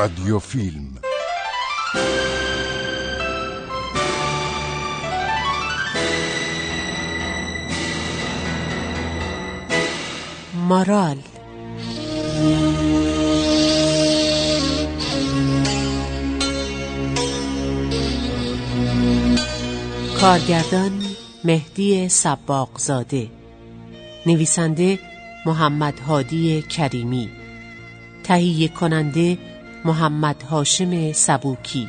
رادیو فیلم مارال. کارگردان مهدی سباقزاده. نویسنده محمد هادی کریمی. تهیه کننده محمد هاشم سبوکی.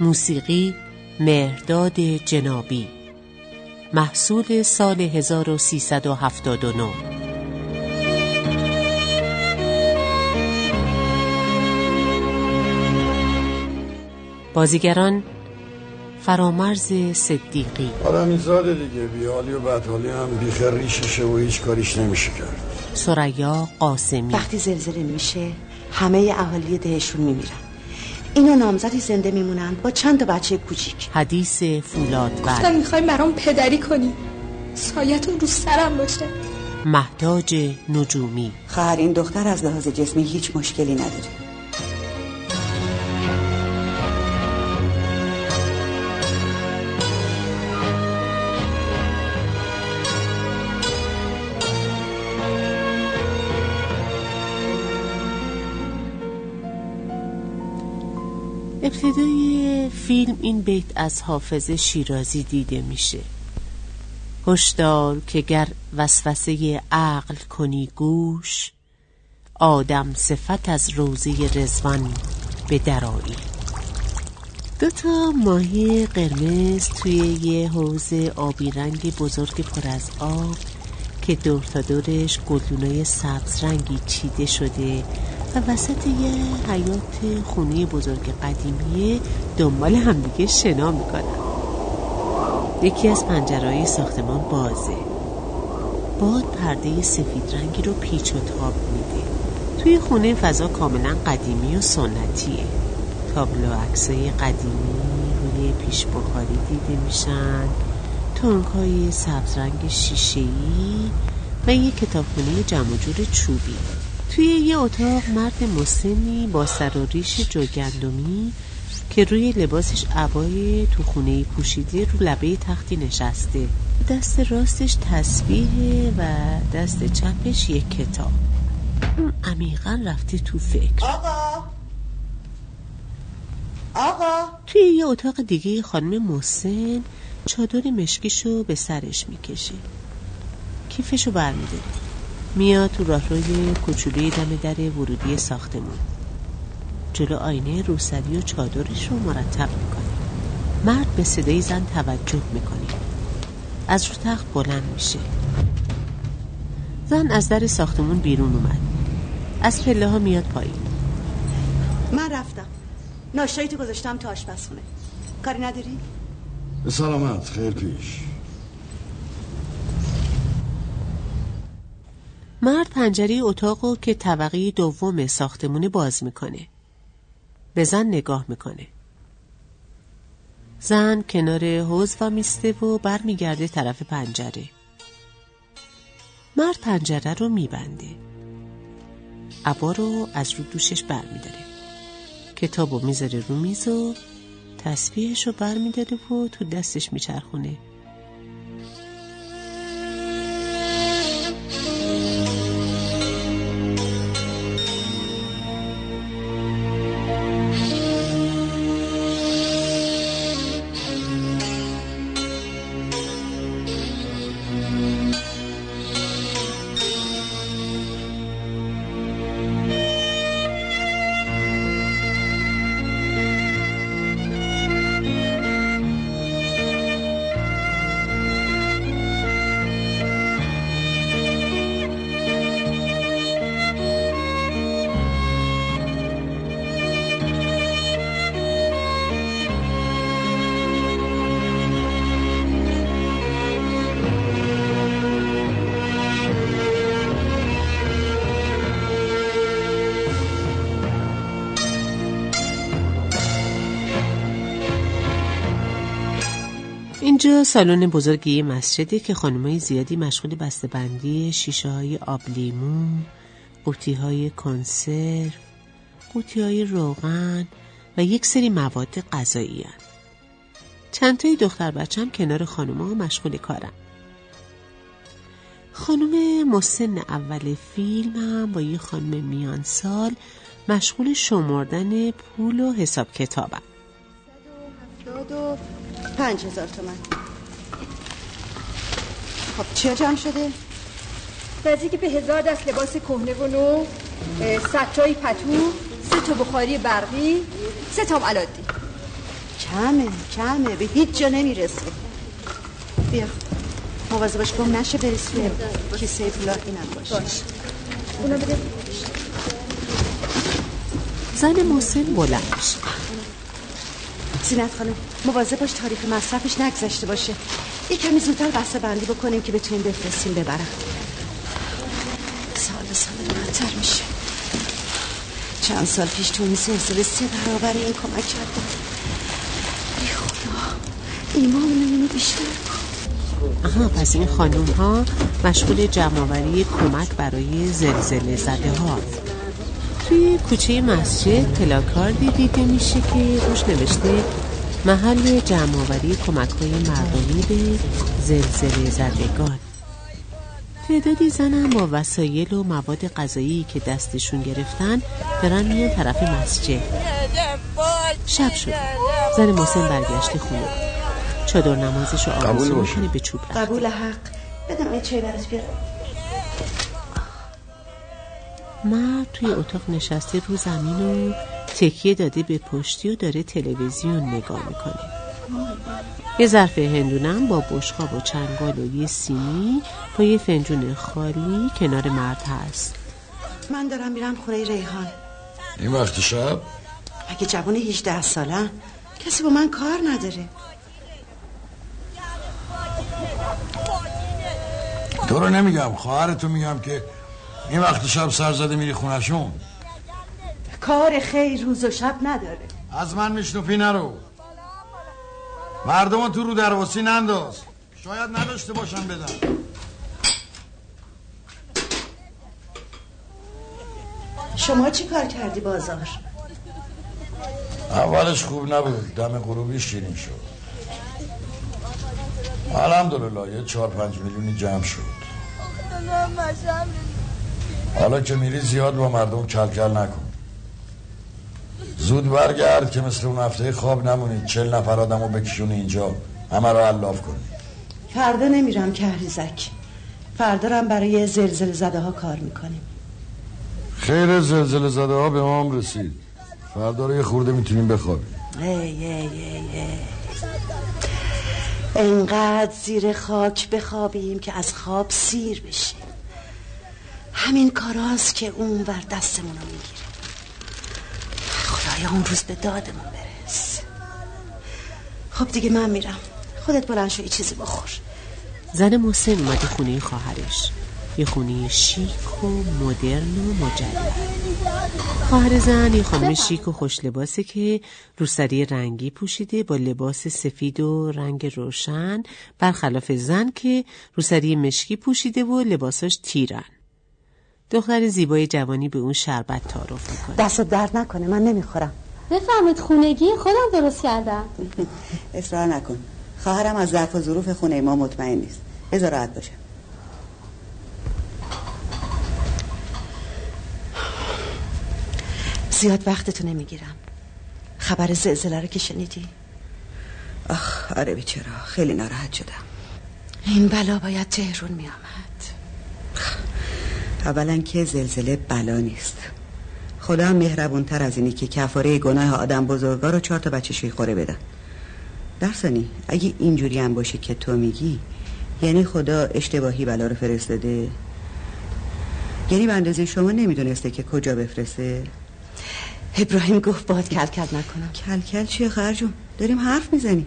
موسیقی مهرداد جنابی. محصول سال 1379 بازیگران فرامرز صدیقی. زاده دیگه بیالی و بدحالی هم بیخر ریششه و هیچ کاریش نمیشه کرد. سریا قاسمی. وقتی زلزله میشه همه اهالی دهشون میمیرن. اینا نامزدی زنده میمونن با چند تا بچه کوچیک. حدیث فولاد گفتم می‌خوایم برام پدری کنی. سایتون رو سرم باشه. محتاج نجومی. خواهر این دختر از لحاظ جسمی هیچ مشکلی نداره. ابتدای فیلم این بیت از حافظ شیرازی دیده میشه. هشدار که گر وسوسه عقل کنی گوش آدم صفت از روزه رزوان به درایی دو تا ماهی قرمز توی یه حوز آبی رنگ بزرگ پر از آب که دور تا دورش گلدونای سبز رنگی چیده شده و وسط یه حیات خونه بزرگ قدیمیه دنبال همدیگه شنا می‌کنن. یکی از پنجرهای ساختمان بازه. باد پرده سفید رنگی رو پیچ و تاب میده. توی خونه فضا کاملا قدیمی و سنتیه. تابلو عکسای قدیمی روی پیش بخاری دیده میشن. تونک های سبز رنگ شیشه‌ای و یه کتابخونه جمع جور چوبی. توی یه اتاق مرد مسنی با سر و ریش جوگندمی که روی لباسش عبای تو خونه پوشیده رو لبه تختی نشسته. دست راستش تسبیح و دست چپش یک کتاب. اون عمیقا رفته تو فکر. آقا! آقا! توی یه اتاق دیگه خانم محسن چادر مشکیشو به سرش می‌کشه. کیفشو برمیداره میاد تو راهروی کوچولوی دم در ورودی ساختمون. جلو آینه روسری و چادرش رو مرتب می‌کنه مرد به صدای زن توجه می‌کنه. از رو تخت بلند میشه. زن از در ساختمون بیرون اومد. از پله ها میاد پایین. من رفتم. ناشتایی تو گذاشتم تو آشپزخونه. کاری نداری؟ سلامت. خیر پیش. مرد پنجره اتاقو که طبقه دوم ساختمونه باز می‌کنه. به زن نگاه می‌کنه. زن کنار حوز و میسته و برمیگرده طرف پنجره. مرد پنجره رو میبنده. عبا رو از رو دوشش برمیداره. کتاب رو می‌ذاره رو میز و تسبیحش رو برمیداره و تو دستش میچرخونه. سالن بزرگی مسجده که خانمای زیادی مشغول بسته‌بندی شیشه های آب لیمو، قوطی های کنسرو، قوطی های روغن و یک سری مواد غذایی هن. چند تایی دختر بچم کنار خانوما مشغول کارن. خانم مسن اول فیلم هم با یه خانم میان سال مشغول شمردن پول و حساب کتابم پنج هزار تومن. خب چیا جمع شده؟ نزدیک به هزار دست لباس کهنه و نو سطرای پتو سه تا بخاری برقی سه تام علادی کمه کمه به هیچ جا نمی‌رسه. بیا مواظب باش گم نشه برسی. کیسه پولا اینم باش باش اونا بده. زن محسن بلند میشه زینت خانم مواظب باش تاریخ مصرفش نگذشته باشه. یه کمی زودتر بسته بندی بکنیم که بتونیم بفرستیم ببرم. سال به سال منتر میشه. چند سال پیش تو این سلسله سه برابر این کمک کرده ای خدا ایمانمون اینو بیشتر کن. آها پس این خانوم ها مشغول جمعآوری کمک برای زلزله زده ها. توی کوچه مسجد پلاکاردی دیده میشه که روش نوشته محل جمعآوری کمک های مردمی به زلزله زدگان. تعدادی زنم با وسایل و مواد غذایی که دستشون گرفتن دارن میان طرف مسجد. شب شد. زن محسن برگشته خونه. چادر نمازش رو آرزو می‌کنه به چوب رفت قبول حق. بدم یه چای برات بیارم. مرد توی اتاق نشسته رو زمین و تکیه داده به پشتی و داره تلویزیون نگاه می‌کنه. یه ظرف هندونم با بشقاب و چنگال و یه سینی با یه فنجون خالی کنار مرد هست. من دارم میرم خونه ریحان. این وقت شب؟ اگه جوان 18 سالم کسی با من کار نداره. تو رو نمیگم خواهرتو میگم که این وقت شب سر زده میری خونشون کار خیر روز و شب نداره. از من میشنوپی نرو. مردم تو رو درواسی ننداز. شاید نداشته باشن بدن. شما چی کار کردی بازار؟ اولش خوب نبود. دم غروبی شیرین شد. الحمدلله یه چهار پنج میلیونی جمع شد. حالا که میری زیاد با مردم کل کل نکن. زود برگرد که مثل اون هفته خواب نمونید. چل نفر آدم رو بکشون اینجا. همه رو علاف کنی فردا نمیرم کهریزک فردا رم برای زلزله زده ها کار می‌کنیم. خیر زلزله زده ها به ما هم رسید. فردا رو یه خورده می‌تونیم بخوابیم. ای ای ای ای. انقدر زیر خاک بخوابیم که از خواب سیر بشیم. همین کاراست که اون ور دستمون رو می‌گیره. خدایا اون روز به دادمون برس. خب دیگه من میرم. خودت بلند شو یه چیزی بخور. زن محسن اومده خونه خواهرش. یه خونه شیک و مدرن و مجلل خواهر زن یه خانم شیک و خوش لباسه که روسری رنگی پوشیده با لباس سفید و رنگ روشن. برخلاف زن که روسری مشکی پوشیده و لباساش تیرن. دختر زیبای جوانی به اون شربت تعارف می‌کنه. دست درد نکنه من نمی‌خورم. بفرمید خونگی خودم درست کردم. اصرار نکن. خواهرم از ظرف و ظروف خونه ما مطمئن نیست. بذار راحت باشه زیاد وقتتو نمی‌گیرم. خبر زلزله رو که شنیدی؟ آخ آره بیچارا خیلی ناراحت شدم. این بلا باید تهرون میآمد. اولا که زلزله بلا نیست. خدا هم مهربونتر از اینی که کفاره گناه آدم بزرگا رو چهار تا بچه شیخوره بدن. درسانی اگه اینجوری هم باشه که تو میگی یعنی خدا اشتباهی بلا رو فرستاده؟ یعنی به اندازه شما نمی‌دونسته که کجا بفرسته؟ ابراهیم گفت باید کل کل نکنم. کل کل چیه خرجون داریم حرف می‌زنیم.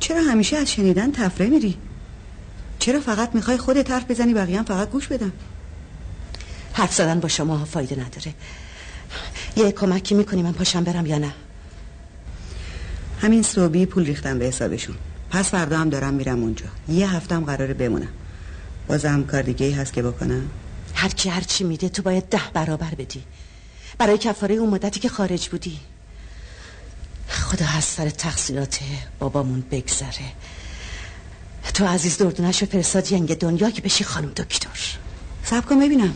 چرا همیشه از شنیدن تفره میری؟ چرا فقط می‌خوای خودت حرف بزنی بقیه هم فقط گوش بدن؟ حرف زدن با شما فایده نداره. یه کمکی می‌کنی من پاشم برم یا نه؟ همین صبحی پول ریختم به حسابشون. پس فردا هم دارم میرم اونجا. یه هفتم قراره بمونم. بازم کار دیگه ای هست که بکنم؟ هر کی هر چی میده تو باید ده برابر بدی. برای کفاره اون مدتی که خارج بودی. خدا از سر تقصیرات بابامون بگذره. تو عزیز دردونش رو فرستاد ینگ دنیا که بشی خانم دکتر. سب کن ببینم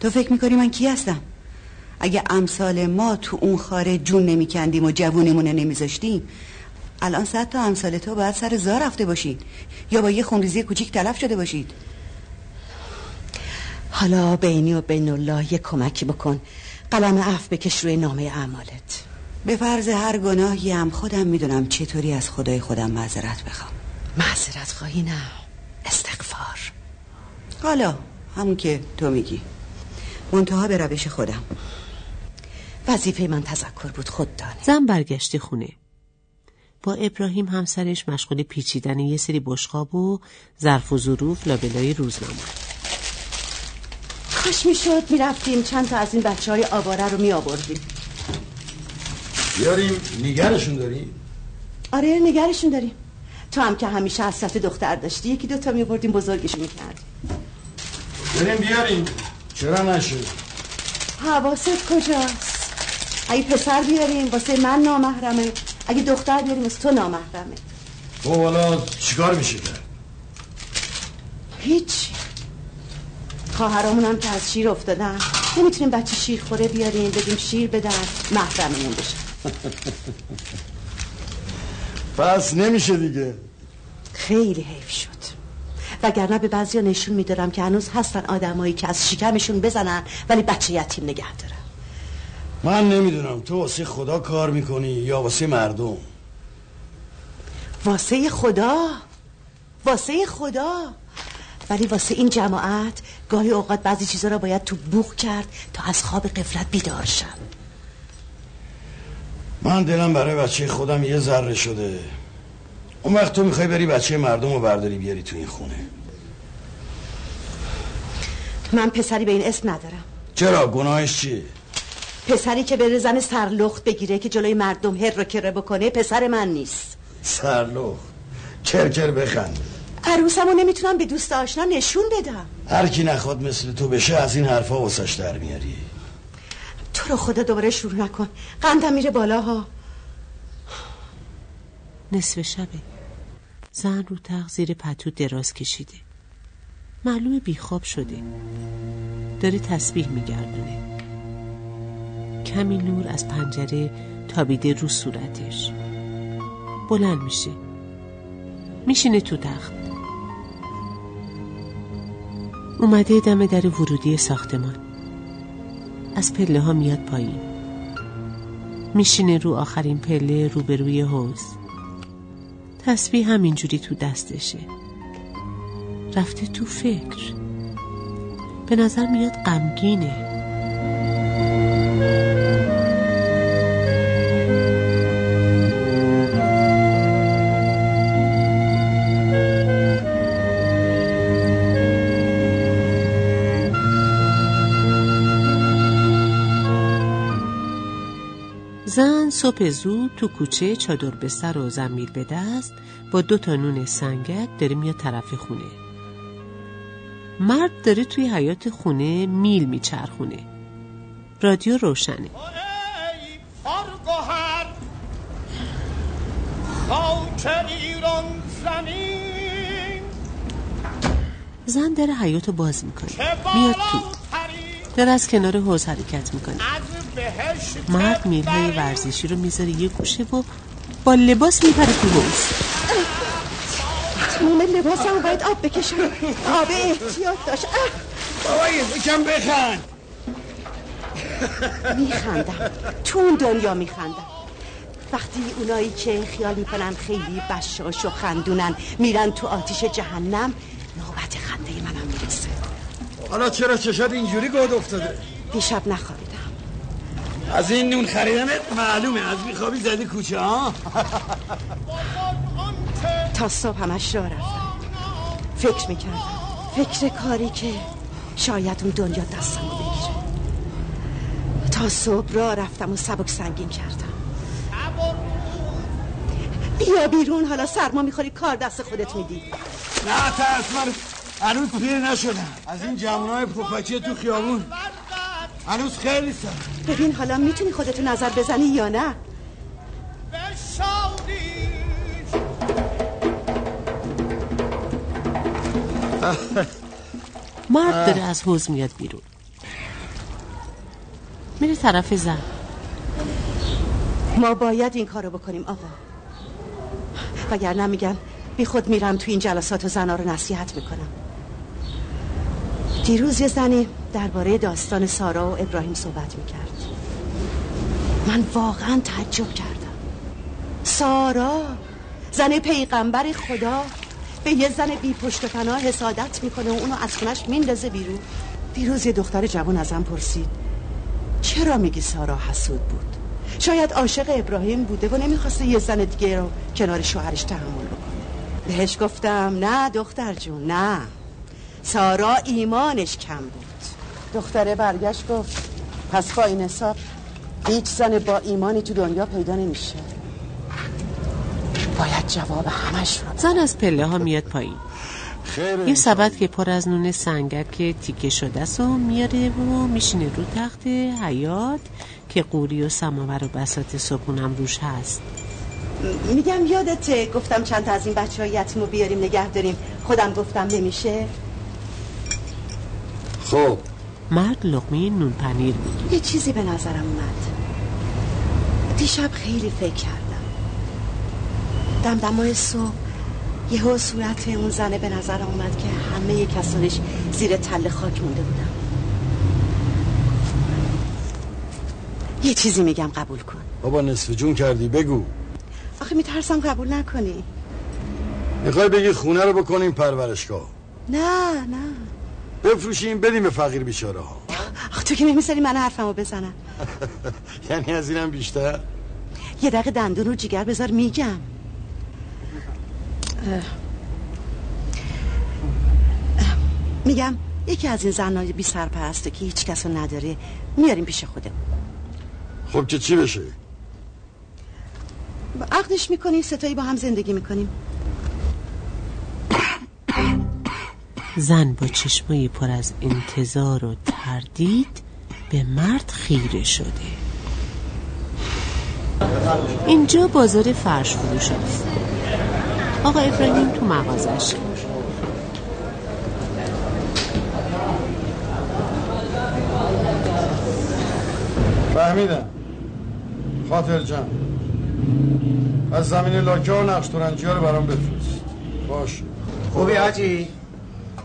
تو فکر می‌کنی من کی هستم؟ اگه امثال ما تو اون خاره جون نمیکندیم و جوونمون نمیذاشتیم الان صد تا امثال تو باید سر زار رفته باشید. یا با یه خونریزی کوچیک تلف شده باشید. حالا بینی و بین الله یه کمکی بکن. قلم عف بکش روی نامه اعمالت. به فرض هر گناهی هم خودم می‌دونم چطوری از خدای خودم معذرت بخوام. معذرت خواهی نه. استغفار. حالا همون که تو میگی. منتها به روش خودم. وظیفه من تذکر بود خود دانه زن برگشته خونه. با ابراهیم همسرش مشغول پیچیدن یه سری بشقاب و ظرف و ظروف لابلای روزنامه. کاش می‌شد می‌رفتیم. چند تا از این بچه های آواره رو می آوردیم بیاریم نگرشون داری؟ آره نگرشون داریم. تو هم که همیشه حسرت دختر داشتی یکی دوتا می آوردیم بزرگشون می‌کردیم. بریم بیاریم. چرا نشد؟ حواست کجاست؟ اگه پسر بیاریم واسه من نامحرمه. اگه دختر بیاریم واسه تو نامحرمه. خب حالا چیکار میشه کرد؟ هیچ. خواهرامون هم که از شیر افتادن. نمی‌تونیم بچه شیر خوره بیاریم بگیم شیر بدن. محرممون بشن پس نمیشه دیگه. خیلی حیف شد. وگرنه به بعضی نشون میدارم که هنوز هستن آدمایی که از شکمشون بزنن ولی بچه یتیم نگه دارن. من نمی‌دونم. تو واسه خدا کار می‌کنی یا واسه مردم؟ واسه خدا؟ واسه خدا؟ ولی واسه این جماعت گاهی اوقات بعضی چیزا را باید تو بوخ کرد تا از خواب قفلت بیدار شن من دلم برای بچه خودم یه ذره شده. اون وقت تو می‌خوای بری بچه مردم رو برداری بیاری تو این خونه. من پسری به این اسم ندارم. چرا؟ گناهش چیه؟ پسری که بره زن سرلخت بگیره که جلوی مردم هر رو کره بکنه پسر من نیست. سرلخ کرکر بخند. عروسمو نمی‌تونم به دوست آشنا نشون بدم. هر کی نخواد مثل تو بشه از این حرفا واسش در میاری. تو رو خدا دوباره شروع نکن. قندم میره بالا ها نصف شبه. زن رو تق زیر پتو دراز کشیده. معلوم بیخواب شده. داره تسبیح میگردونه. کمی نور از پنجره تابیده رو صورتش. بلند میشه. میشینه تو تخت. اومده دم در ورودی ساختمان. از پله ها میاد پایین. میشینه رو آخرین پله روبروی حوز تسبیح همینجوری تو دستشه. رفته تو فکر. به نظر میاد غمگینه. صبح زود تو کوچه چادر به سر و زمیر به دست با دو تا نون سنگک داره میاد طرف خونه. مرد داره توی حیات خونه میل میچرخونه. رادیو روشنه. زن در حیات باز می‌کنه. میاد تو. داره از کنار حوز حرکت می‌کنه. مرد میلهای ورزشی رو می‌ذاره یه گوشه و با لباس میپره تو حوز تمام لباسم باید آب بکشم. آب احتیاط داشت. بابایی یکم بخند. میخندم. تو اون دنیا میخندم. وقتی اونایی که خیال می‌کنن خیلی بشاش و خندونن میرن تو آتیش جهنم نوبت خنده منم می‌رسه. حالا چرا چشات اینجوری گود افتاده؟ دیشب نخوابیدم. از این نون خریدنت معلومه. از میخوابی زدی کوچه ها؟ تا صبح همش را رفتم. فکر می‌کردم. فکر کاری که شاید اون دنیا دستمو بگیره. تا صبح را رفتم و سبک سنگین کردم. بیا بیرون حالا سرما می‌خوری کار دست خودت میدی. نه ترس من هنوز پیر نشدم. از این جمعونای پوپچی تو خیابون. هنوز خیلی سخت. ببین حالا می‌تونی خودتو نظر بزنی یا نه؟ مرد داره از حوز میاد بیرون. میره طرف زن. ما باید این کارو بکنیم آقا. وگرنه میگن بی خود میرم تو این جلسات و زنا رو نصیحت می‌کنم. دیروز یه زنی درباره داستان سارا و ابراهیم صحبت می‌کرد. من واقعا تعجب کردم. سارا زن پیغمبر خدا به یه زن بی پشت و پناه حسادت می‌کنه و اونو از خونش میندازه بیرون. دیروز یه دختر جوان ازم پرسید چرا میگی سارا حسود بود؟ شاید عاشق ابراهیم بوده و نمی‌خواسته یه زن دیگه رو کنار شوهرش تحمل بکنه. بهش گفتم نه دختر جون نه. سارا ایمانش کم بود. دختره برگشت گفت پس با این حساب هیچ زن با ایمانی تو دنیا پیدا نمیشه. باید جواب همش رو زن از پله ها میاد پایین. یه سبد که پر از نون سنگک که تیکه شده است و میاره و میشینه رو تخت حیات که قوری و سماور و بسات صبحونم روش هست. میگم یادته گفتم چند تا از این بچه های یتیمو بیاریم نگه داریم. خودم گفتم نمیشه. خب. مرد لقمه نون پنیر. یه چیزی به نظرم اومد. دیشب خیلی فکر کردم. دمدمای صبح یهو صورت اون زنه به نظر اومد که همه کسانش زیر تل خاک مونده بودم یه چیزی میگم قبول کن. بابا نصف جون کردی بگو. آخه میترسم قبول نکنی. می‌خوای بگی خونه رو بکنیم پرورشگاه؟ نه نه. بفروشیم بدیم به فقیر بیچاره ها آخه تو که نمیساری من حرفمو بزنم. یعنی از اینم بیشتر؟ یه دقیقه دندون رو جیگر بذار میگم. میگم یکی از این زنای بی سرپرسته که هیچ کسو نداره. میاریم پیش خودم خب که چی بشه؟ عقدش می‌کنیم ستایی با هم زندگی می‌کنیم. زن با چشمای پر از انتظار و تردید به مرد خیره شده. اینجا بازار فرش فروش است. آقا ابراهیم تو مغازش فهمیدم. خاطر جان. از زمین لاکه و نقش ترنجی ها رو برام بفرست. باش. خوبی حاجی؟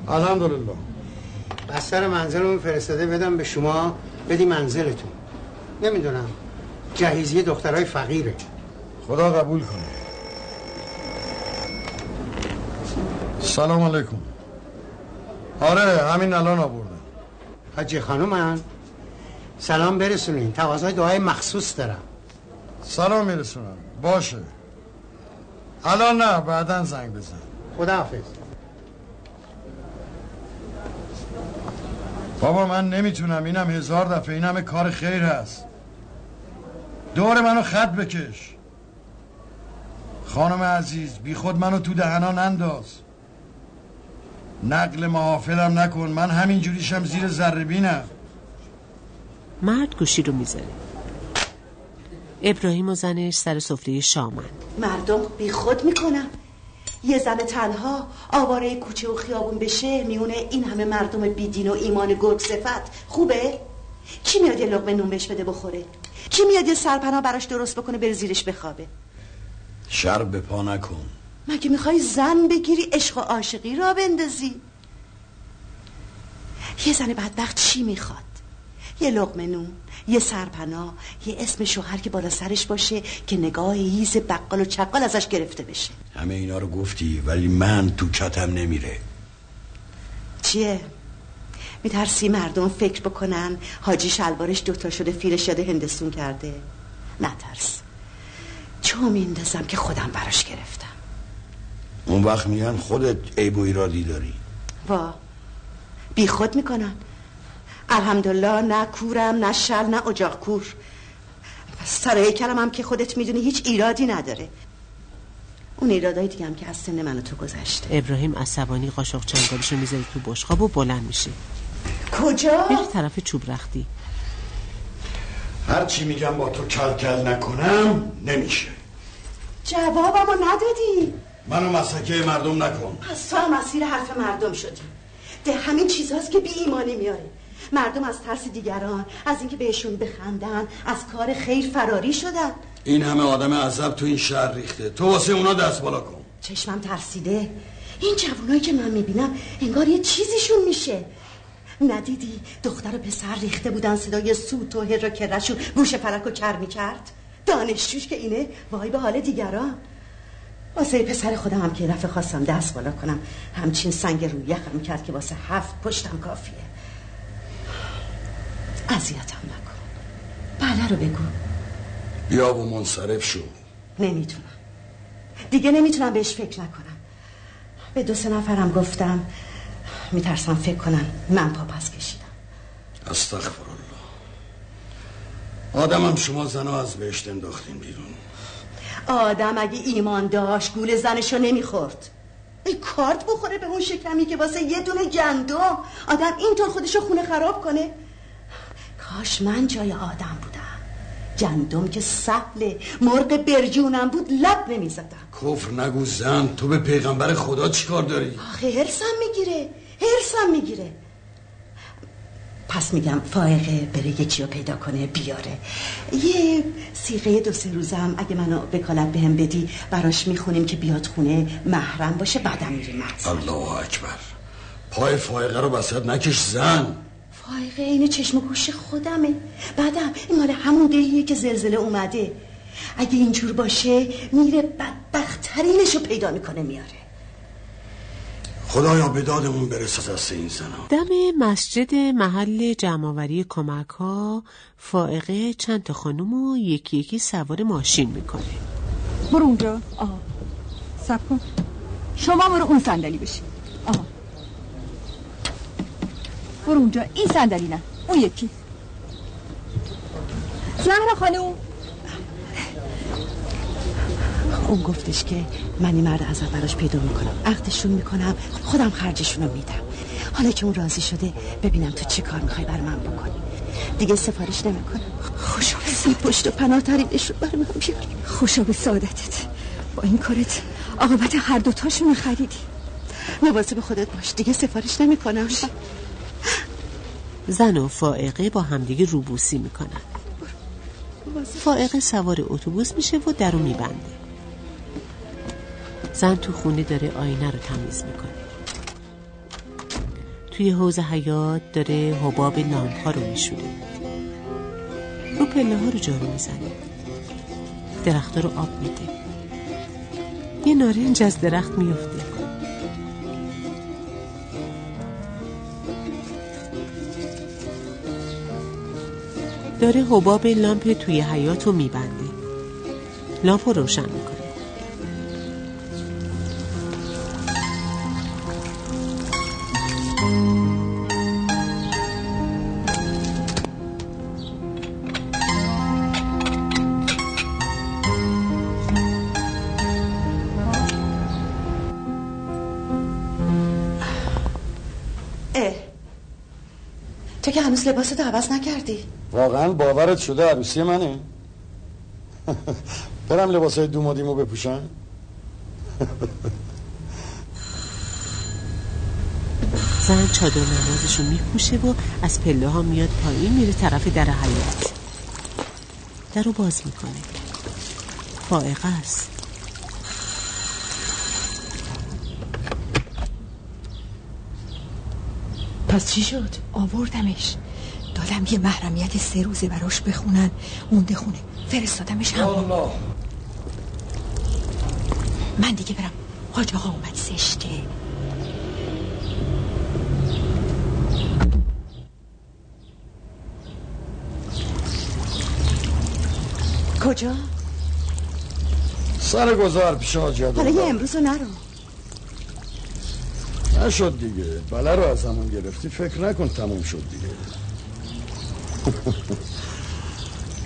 الحمدلله. بستر منزلمون فرستاده بدم به شما بدی منزلتون. نمی‌دونم. جهیزیه دخترای فقیره. خدا قبول کنه. سلام علیکم. آره همین الان آوردم. حاجی خانومن سلام برسونین. تقاضای دعای مخصوص دارم. سلام میرسونم. باشه. الان نه بعدا زنگ بزن. خداحافظ. بابا من نمی‌تونم. اینم هزار دفعه. این همه کار خیر هست. دور منو خط بکش. خانم عزیز بی خود منو تو دهنا ننداز نقل محافلم نکن. من همین جوریشم زیر ذره مرد گوشی رو می‌ذاره. ابراهیم و زنش سر سفره شامن مردم بی خود می‌کنم یه زن تنها آواره کوچه و خیابون بشه میونه این همه مردم بیدین و ایمان گرگ صفت خوبه؟ کی میاد یه لقمه نون بهش بده بخوره؟ کی میاد یه سرپناه براش درست بکنه بره زیرش بخوابه؟ شر به پا نکن مگه می‌خوای زن بگیری عشق و عاشقی را بندازی؟ یه زن بدبخت چی می‌خواد؟ یه لقمه نون یه سرپناه یه اسم شوهر که بالا سرش باشه که نگاه هیز بقال و چقال ازش گرفته بشه. همه اینا رو گفتی ولی من تو کتم نمیره. چیه؟ میترسی مردم فکر بکنن حاجی شلوارش دوتا شده فیلش یاده هندستون کرده؟ نترس. چون میندازم که خودم براش گرفتم؟ اون وقت میگن خودت عیب و ایرادی داری. وا. بی خود می‌کنن الحمدلله نه کورم نه شل نه اجاق کور. سر کلم هم که خودت می‌دونی هیچ ایرادی نداره. اون ایرادای دیگه هم که از سن من و تو گذشته. ابراهیم عصبانی قاشق چنگالش رو می‌ذاره تو بشقاب و بلند میشه. کجا؟ میره طرف چوب رختی. هر چی میگم با تو کل کل نکنم نمیشه. جوابمو ندادی. منو مسکه مردم نکن. پس تو هم اسیر حرف مردم شدی. ده همین چیزهاست که بی ایمانی میاره مردم از ترس دیگران از اینکه بهشون بخندن از کار خیر فراری شدن. این همه آدم عذب تو این شهر ریخته. تو واسه اونا دست بالا کن. چشمم ترسیده. این جوانایی که من می‌بینم انگار یه چیزیشون میشه. ندیدی دختر و پسر ریخته بودن صدای سوت و هر و کرشون گوش فلک و کر می‌کرد؟ دانشجوش که اینه وای به حال دیگران. واسه پسر خودم هم که دفعه خواستم دست بالا کنم. همچین سنگ روی یخم کرد که واسه هفت پشتم کافیه. اذیتم نکن. بله رو بگو. بیا و منصرف شو. نمی‌تونم. دیگه نمی‌تونم بهش فکر نکنم. به دو سه نفرم گفتم. میترسم فکر کنم من پا پس کشیدم. استغفر الله آدمم شما زنا از بهشت انداختین بیرون. آدم اگه ایمان داشت گول زنشو نمی‌خورد. ای کارت بخوره به اون شکمی که واسه یه دونه گندم. آدم اینطور خودشو خونه خراب کنه. کاش من جای آدم بودم. گندم که سهله مرغ برجونم بود لب نمی‌زدم. کفر نگو زن تو به پیغمبر خدا چیکار داری؟ آخه هرسم می‌گیره هرسم می‌گیره. پس میگم فائقه بره یکی رو پیدا کنه بیاره. یه سیغه دو سه روزم اگه منو وکالت بهم بدی براش می‌خونیم که بیاد خونه محرم باشه بعدم میریم الله اکبر. پای فائقه رو بسد نکش زن. فائقه این چشم گوش خودمه. بعدم این مال همون دهیه که زلزله اومده. اگه اینجور باشه میره بدبختترینش رو پیدا می‌کنه میاره. خدایا به دادمون برسه دست این زنا. دم مسجد محل جمعآوری کمک ها فائقه چند تا خانم و یکی یکی سوار ماشین می‌کنه. برو اونجا. آها سب کن. شما برو اون صندلی بشین. آها برو اونجا این صندلی نه اون یکی. زهرا خانم اون گفتش که من این مرد از براش پیدا می‌کنم. عقدشون می‌کنم خودم خرجشون رو میدم. حالا که اون راضی شده ببینم تو چی کار می‌خوای بر من بکنی. دیگه سفارش نمی‌کنم. خوشا به پشت و پناه ترینش رو بر من بیاری خوشا به سعادتت با این کارت عاقبت هر دوتاشون خریدی. مواظب خودت باش دیگه سفارش نمی‌کنم. زن و فائقه با همدیگه روبوسی می‌کنن. فائقه سوار اتوبوس میشه و درو میبنده. زن تو خونه داره آینه رو تمیز می‌کنه. توی حوز حیات داره حباب لامپ ها رو میشوره. رو پله ها رو جارو می‌زنه. درخت رو آب میده. یه نارنج از درخت میفته داره حباب لامپ توی حیات رو میبنده. لامپ رو روشن می‌کنه. هنوز لباستو عوض نکردی. واقعا باورت شده عروسی منه. برم لباس های دومادیمو بپوشم. زن چادر نمازشو میپوشه و از پله ها میاد پایین میره طرف در حیات در رو باز می‌کنه. فائقه است پس چی شد؟ آوردمش. دادم یه محرمیت سه روزه براش بخونن. مونده خونه. فرستادمش هم من دیگه برم. حاج آقا اومد زشته. کجا؟ سر گذار پیش حاجی حالا یه امروز رو نرو. نشد دیگه. بله رو از همون گرفتی. فکر نکن تموم شد دیگه.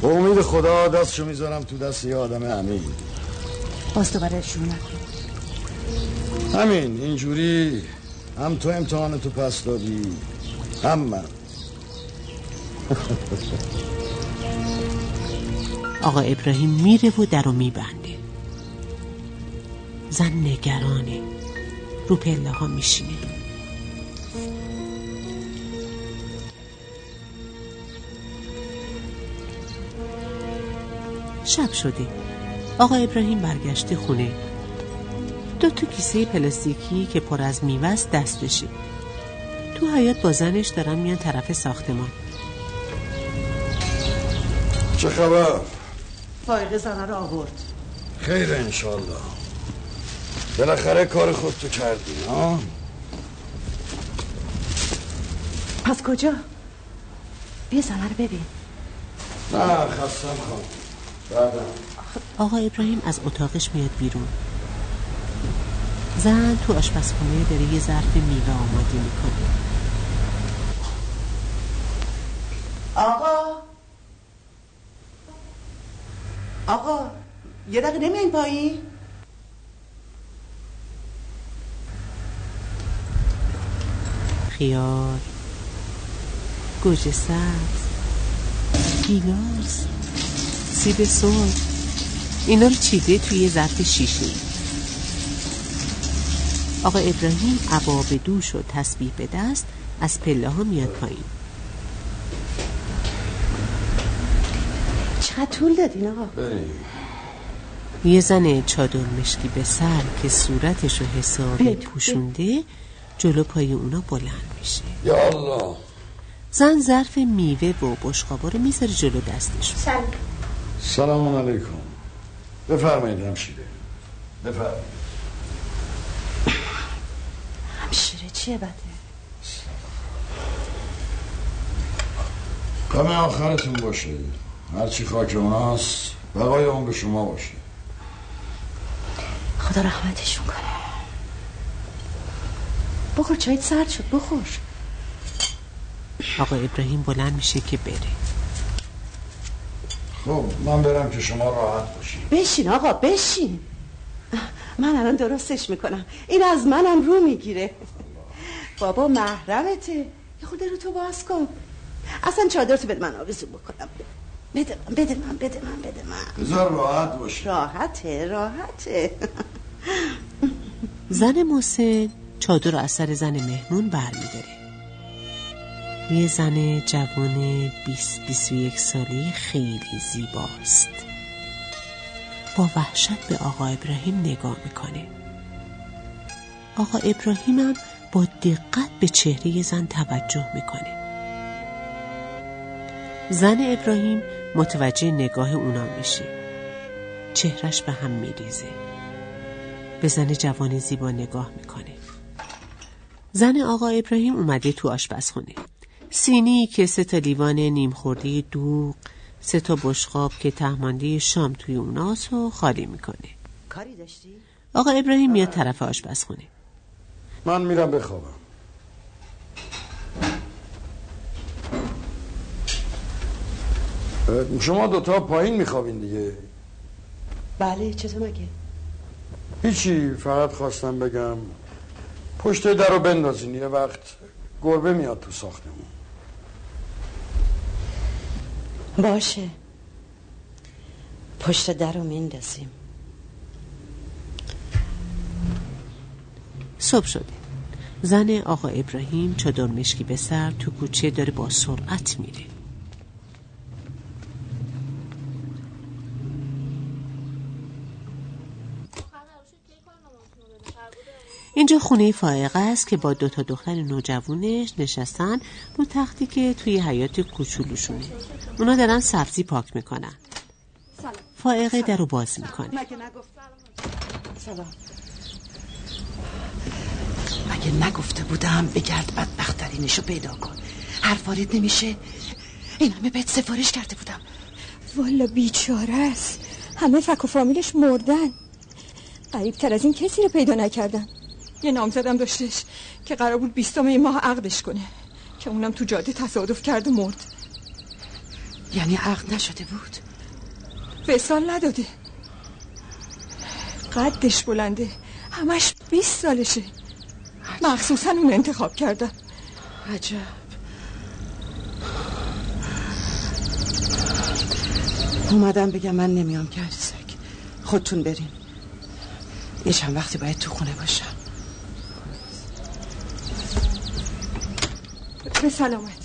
با امید خدا دستشو می‌ذارم تو دست یه آدم امین. باز دوباره شروع نکن. همین اینجوری هم تو امتحان تو پس دادی هم من. آقا ابراهیم میره و در رو میبنده. زن نگرانه. رو پله ها میشینه. شب شده. آقا ابراهیم برگشته خونه. دو تا کیسه پلاستیکی که پر از میوه است دستشه. تو حیات با زنش دارن میان طرف ساختمان. چه خبر؟ فایقه زنه رو آورد. خیر انشالله بالاخره کار خودتو کردی ها؟ از کجا؟ بیا زنه رو ببین. نه خستم بعدم آقا ابراهیم از اتاقش میاد بیرون. زن تو آشپزخونه داره یه ظرف میوه آماده می‌کنه. آقا! آقا یه دقیقه نمیاین پایین؟ خیار گوجه سبز گیلاس. سیب سرخ اینا رو چیده توی ظرف شیشه. آقا ابراهیم عبا به دوش و تسبیح به دست از پله ها میاد پایین. چقدر طول دادین آقا؟ بریم یه زن چادر مشکی به سر که صورتش رو حسابی. پوشونده جلو پای اونا بلند میشه. یا الله. زن ظرف میوه و بشقابا رو می‌ذاره جلو دستش. سلام. علیکم. بفرمایید همشیره بفرمایید. همشیره چیه بده؟ غم آخرتون باشه. هرچی خاک اوناست بقای اون به شما باشه. خدا رحمتشون کنه. بخور چایت سرد شد بخور. آقا ابراهیم بلند میشه که بره. خب من برم که شما راحت باشید بشین آقا بشین. من الان درستش می‌کنم. این از منم رو می‌گیره. بابا محرمته. یه خود رو تو باز کن. اصلا چادرتو بده من آویزون بکنم. بده من بده من بده من بده من. بذار راحت باشید راحته راحته. زن محسن چادر رو از سر زن مهمون برمیداره. یه زن جوان 20 21 ساله خیلی زیباست. با وحشت به آقا ابراهیم نگاه می‌کنه. آقا ابراهیم هم با دقت به چهره زن توجه می‌کنه. زن ابراهیم متوجه نگاه اونا میشه. چهرش به هم میریزه. به زن جوان زیبا نگاه می‌کنه. زن آقا ابراهیم اومده تو آشپزخونه. سینی که سه تا لیوان نیم خورده دوغ سه تا بشقاب که تهمانده شام توی اوناست و خالی می‌کنه. کاری داشتی؟ آقا ابراهیم میاد طرف آشپزخونه. من میرم بخوابم. شما دوتا پایین میخوابین دیگه. بله چطور مگه؟ هیچی فقط خواستم بگم پشت در رو بندازین یه وقت گربه میاد تو ساختمون. باشه. پشت در رو میندازیم. صبح شده. زن آقا ابراهیم چادر مشکی به سر تو کوچه داره با سرعت میره. اینجا خونه فائقه است که با دو تا دختر نوجوانش نشستن رو تختی که توی حیات کوچولوشونه. اونا دارن سبزی پاک می‌کنن. فائقه در رو باز می‌کنه. مگه نگفت سلام. مگه نگفته بودم بگرد بدبخترینشو پیدا کن. حرف وارد نمیشه. این همه بهت سفارش کرده بودم. والا بیچاره است. همه فک و فامیلش مردن. قریب تر از این کسی رو پیدا نکردم یه نامزدم داشتش که قرار بود بیستم این ماه عقدش کنه. که اونم تو جاده تصادف کرد و مرد. یعنی عقد نشده بود؟ وسال نداده. قدش بلنده. همش 20 سالشه. مخصوصا اون انتخاب کردم عجب. اومدم بگم من نمیام که عزیزک. خودتون برین. یه چند وقتی باید تو خونه باشم. به سلامت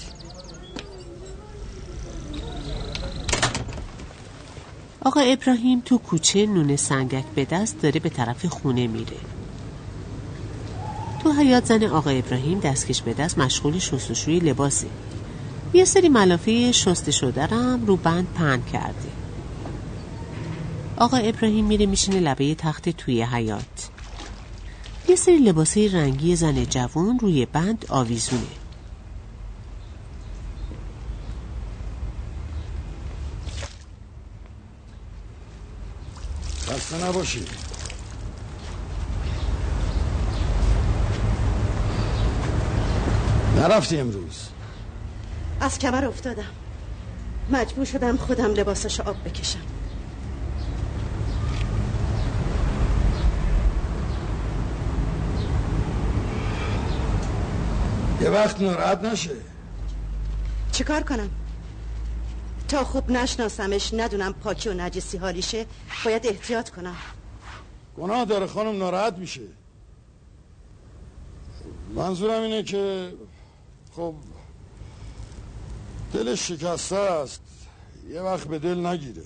آقا ابراهیم تو کوچه نون سنگک به دست داره به طرف خونه میره. تو حیات زن آقا ابراهیم دستکش به دست مشغول شستشوی لباسه. یه سری ملافه شسته شده رم رو بند پهن کرده. آقا ابراهیم میره میشینه لبه تخت توی حیات یه سری لباسه رنگی زن جوون روی بند آویزونه خسته نباشی نرفتی امروز. از کمر افتادم. مجبور شدم خودم لباسش آب بکشم. یه وقت ناراحت نشه. چیکار کنم؟ تا خوب نشناسمش ندونم پاکی و نجسی حالیشه باید احتیاط کنم. گناه داره خانم ناراحت میشه. منظورم اینه که خب دلش شکسته است. یه وقت به دل نگیره.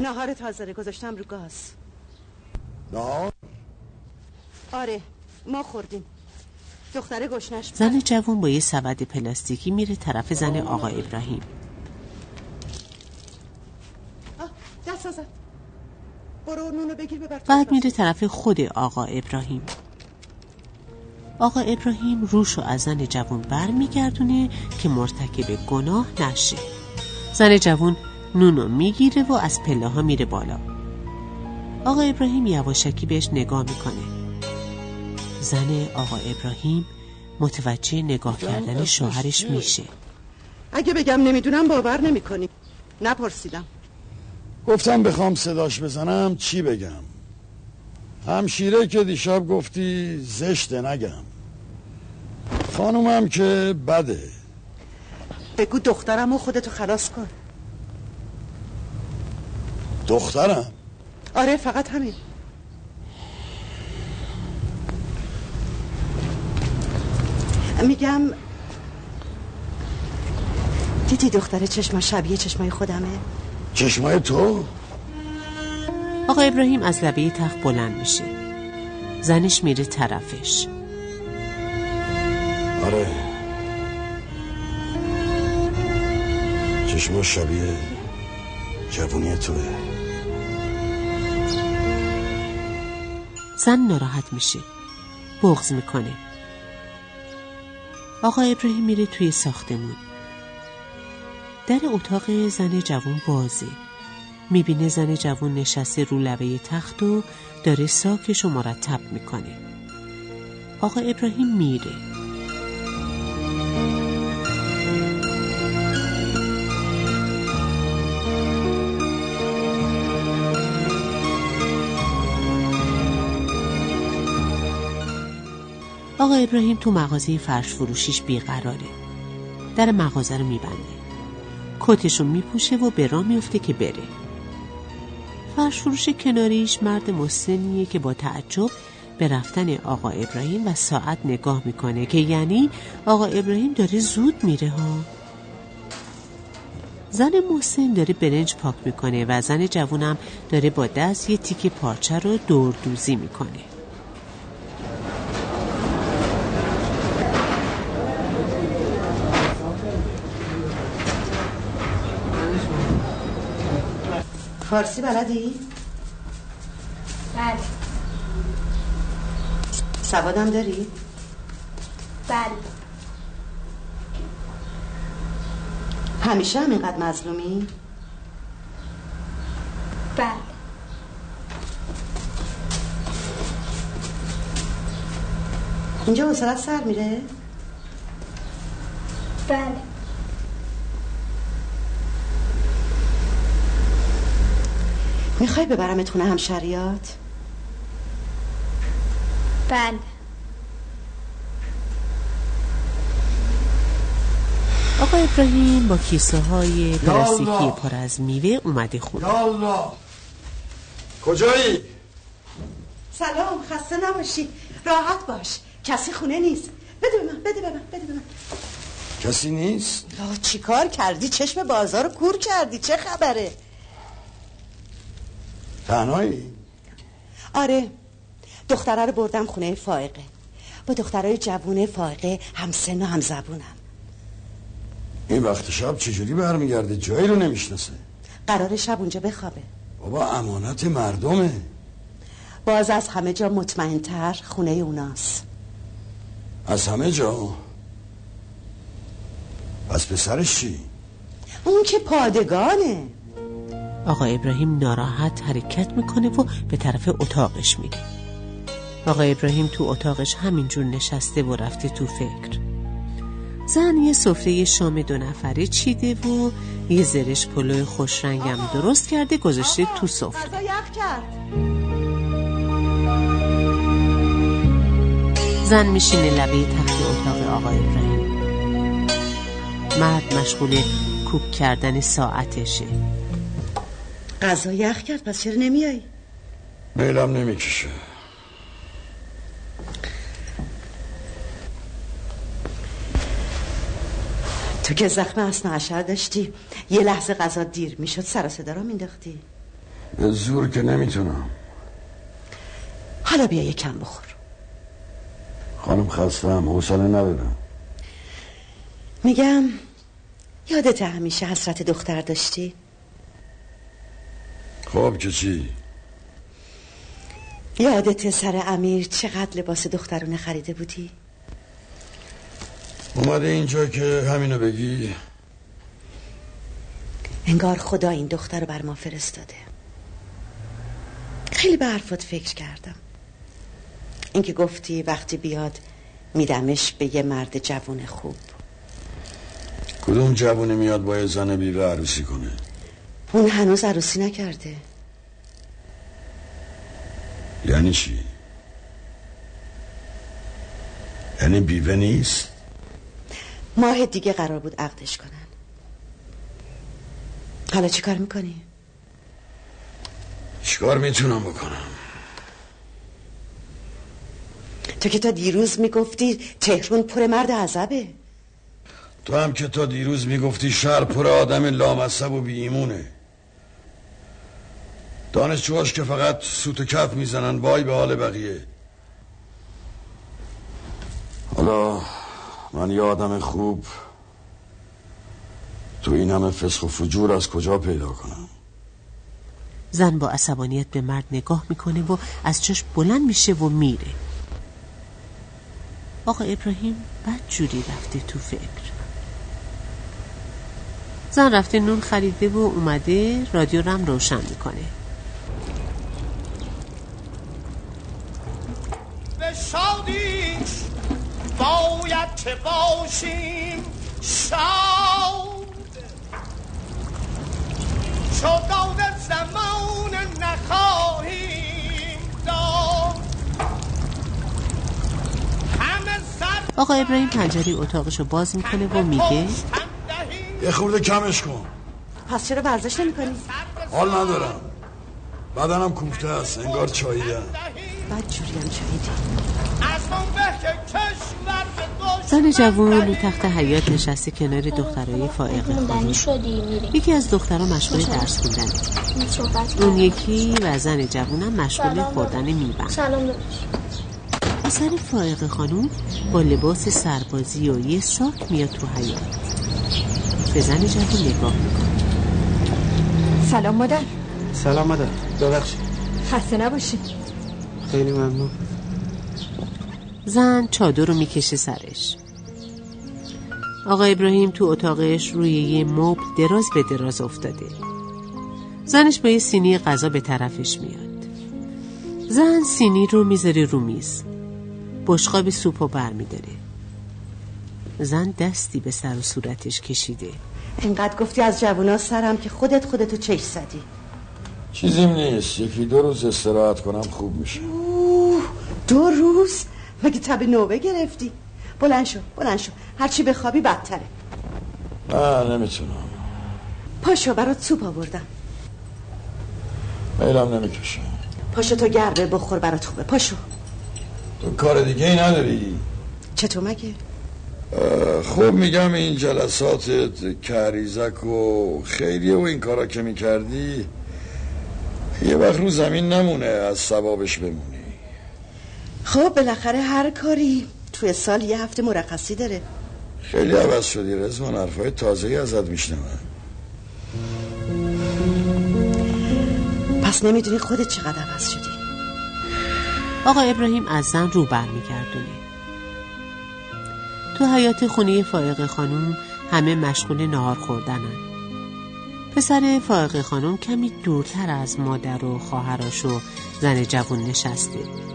نهار تازه گذاشتم رو گاز. نه آره ما خوردیم. دختره گشنش. زن جوون با یه سبد پلاستیکی میره طرف زن آقا ابراهیم. دست آزد برو نونو بگیر ببر بعد. میره طرف خود آقا ابراهیم. آقا ابراهیم روشو از زن جوون بر میگردونه که مرتکب گناه نشه. زن جوون نونو می‌گیره و از پله ها میره بالا. آقا ابراهیم یواشکی بهش نگاه می‌کنه. زن آقا ابراهیم متوجه نگاه کردن شوهرش میشه. اگه بگم نمی‌دونم باور نمی‌کنی. نپرسیدم. گفتم بخوام صداش بزنم چی بگم؟ همشیره که دیشب گفتی زشته نگم. خانومم که بده. بگو دخترم و خودتو خلاص کن. دخترم؟ آره فقط همین. میگم دیدی دختره چشما شبیه چشمای خودمه؟ چشمای تو؟ آقا ابراهیم از لبه تخت بلند میشه. زنش میره طرفش. آره. چشما شبیه جوونی توه. زن ناراحت میشه. بغض می‌کنه. آقا ابراهیم میره توی ساختمون. در اتاق زن جوون بازه. می‌بینه زن جوون نشسته رو لبه تخت و داره ساکش رو مرتب می‌کنه. آقا ابراهیم میره. آقا ابراهیم تو مغازه فرش فروشیش بیقراره. در مغازه رو میبنده. کتشو میپوشه و به راه میفته که بره. فرش فروش کناریش مرد مسنیه که با تعجب به رفتن آقا ابراهیم و ساعت نگاه می‌کنه که یعنی آقا ابراهیم داره زود میره ها. زن محسن داره برنج پاک می‌کنه و زن جوونم داره با دست یه تیکه پارچه رو دوردوزی می‌کنه. فارسی بلدی؟ بله سوادم داری؟ بله همیشه همینقدر مظلومی؟ بله اینجا حوصلت سر میره؟ بله می‌خوای ببرمت خونه همشریات؟ بله. آقا ابراهیم با کیسه های پلاستیکی پر از میوه اومده خونه. یا کجایی؟ سلام خسته نباشی. راحت باش. کسی خونه نیست. بده به من بده به من بده به من. کسی نیست؟ آه، چی کار کردی؟ چشم بازار رو کور کردی. چه خبره؟ تنهایی؟ آره. دختره رو بردم خونه فائقه. با دخترای جوونه فائقه هم سن و هم زبونم. این وقت شب چجوری برمیگرده؟ جایی رو نمی‌شناسه. قرار شب اونجا بخوابه. بابا امانت مردمه. باز از همه جا مطمئنتر خونه اوناست. از همه جا؟ پس پسرش چی؟ اون که پادگانه. آقا ابراهیم ناراحت حرکت می‌کنه و به طرف اتاقش میره آقا ابراهیم تو اتاقش همینجور نشسته و رفته تو فکر. زن یه سفره شام دو نفره چیده و یه زرش پلو خوش رنگم درست کرده گذاشته تو سفره. زن میشینه لبه تخت اتاق آقا ابراهیم. مرد مشغول کوک کردن ساعتشه. غذا یخ کرد پس چرا نمیای؟ میلم نمی‌کشه. تو که زخم اصلا عشر داشتی یه لحظه غذا دیر می‌شد سر و صدا را مینداختی زور که نمی‌تونم. حالا بیا یه کم بخور. خانم خستم حوصله ندارم. میگم یادت همیشه حسرت دختر داشتی؟ خب که چی؟ یادت سر امیر چقدر لباس دخترونه خریده بودی؟ اومده اینجا که همینو بگی. انگار خدا این دختر رو بر ما فرستاده. خیلی به حرفات فکر کردم. اینکه گفتی وقتی بیاد میدمش به یه مرد جوون خوب. کدوم جوونی میاد با یه زن بیوه عروسی کنه؟ اون هنوز عروسی نکرده یعنی چی؟ یعنی بیوه نیست؟ ماه دیگه قرار بود عقدش کنن حالا چی کار می‌کنی؟ چیکار می‌تونم بکنم؟ تو که تا دیروز می‌گفتی تهرون پر مرد عذبه تو هم که تا دیروز می‌گفتی شهر پر آدم لامصب و بی ایمونه دانشجوهاش که فقط سوت و کف می‌زنن وای به حال بقیه. حالا من یه آدم خوب تو این همه فسخ و فجور از کجا پیدا کنم؟ زن با عصبانیت به مرد نگاه می‌کنه و از چشم بلند میشه و میره. آقا ابراهیم بد جوری رفته تو فکر. زن رفته نون خریده و اومده رادیو رم روشن می‌کنه. به شادیش باید که باشیم شاد. چو داد زمان نخواهیم داد. همه سر آقا ابراهیم پنجره اتاقشو باز می‌کنه و میگه یه خورده کمش کن. پس چرا ورزش نمی کنی؟ حال ندارم. بدنم کوفته است انگار چاییدن بد جوری هم چاییدی از اون به که کشور به زن دهیم. تخت حیات نشسته کنار دخترای فائقه موندنی خانم. یکی از دخترها مشغول درس خوندن. اون. یکی و زن جوونم مشغول خوردن داداش. پسر فائقه خانوم با لباس سربازی و یه ساک میاد تو حیات به زن جوون نگاه می‌کنه. سلام مادر. سلام مادر. ببخشید. خسته نباشی خیلی ممنون. زن چادر رو می‌کشه سرش. آقا ابراهیم تو اتاقش روی یه مبل دراز به دراز افتاده. زنش با یه سینی غذا به طرفش میاد. زن سینی رو می‌ذاره رو میز. بشقاب سوپ رو بر میداره زن دستی به سر و صورتش کشیده. انقدر گفتی از جوونا سرم که خودت خودتو چش زدی. چیزیم نیست. یکی دو روز استراحت کنم خوب میشه. دو روز مگه تب نوبه گرفتی؟ بلند شو بلند شو. هرچی بخوابی بدتره. نه نمی‌تونم. پاشو برات سوپ آوردم. میلم نمی‌کشه. پاشو تو گربه بخور برات خوبه. پاشو. تو کار دیگه ای نداری؟ چطور مگه؟ خب میگم این جلساتت کریزک و خیریه و این کارا که می‌کردی یه وقت رو زمین نمونه از ثوابش بمونی. خب بالاخره هر کاری توی سال یه هفته مرخصی داره. خیلی عوض شدی رزمان حرفای تازهی ازت میشنوم. پس نمی‌دونی خودت چقدر عوض شدی. آقا ابراهیم از زن رو برمیگردونه. تو حیات خونه فائق خانم همه مشغول نهار خوردنن. پسر فائق خانم کمی دورتر از مادر و خواهراش و زن جوون نشسته.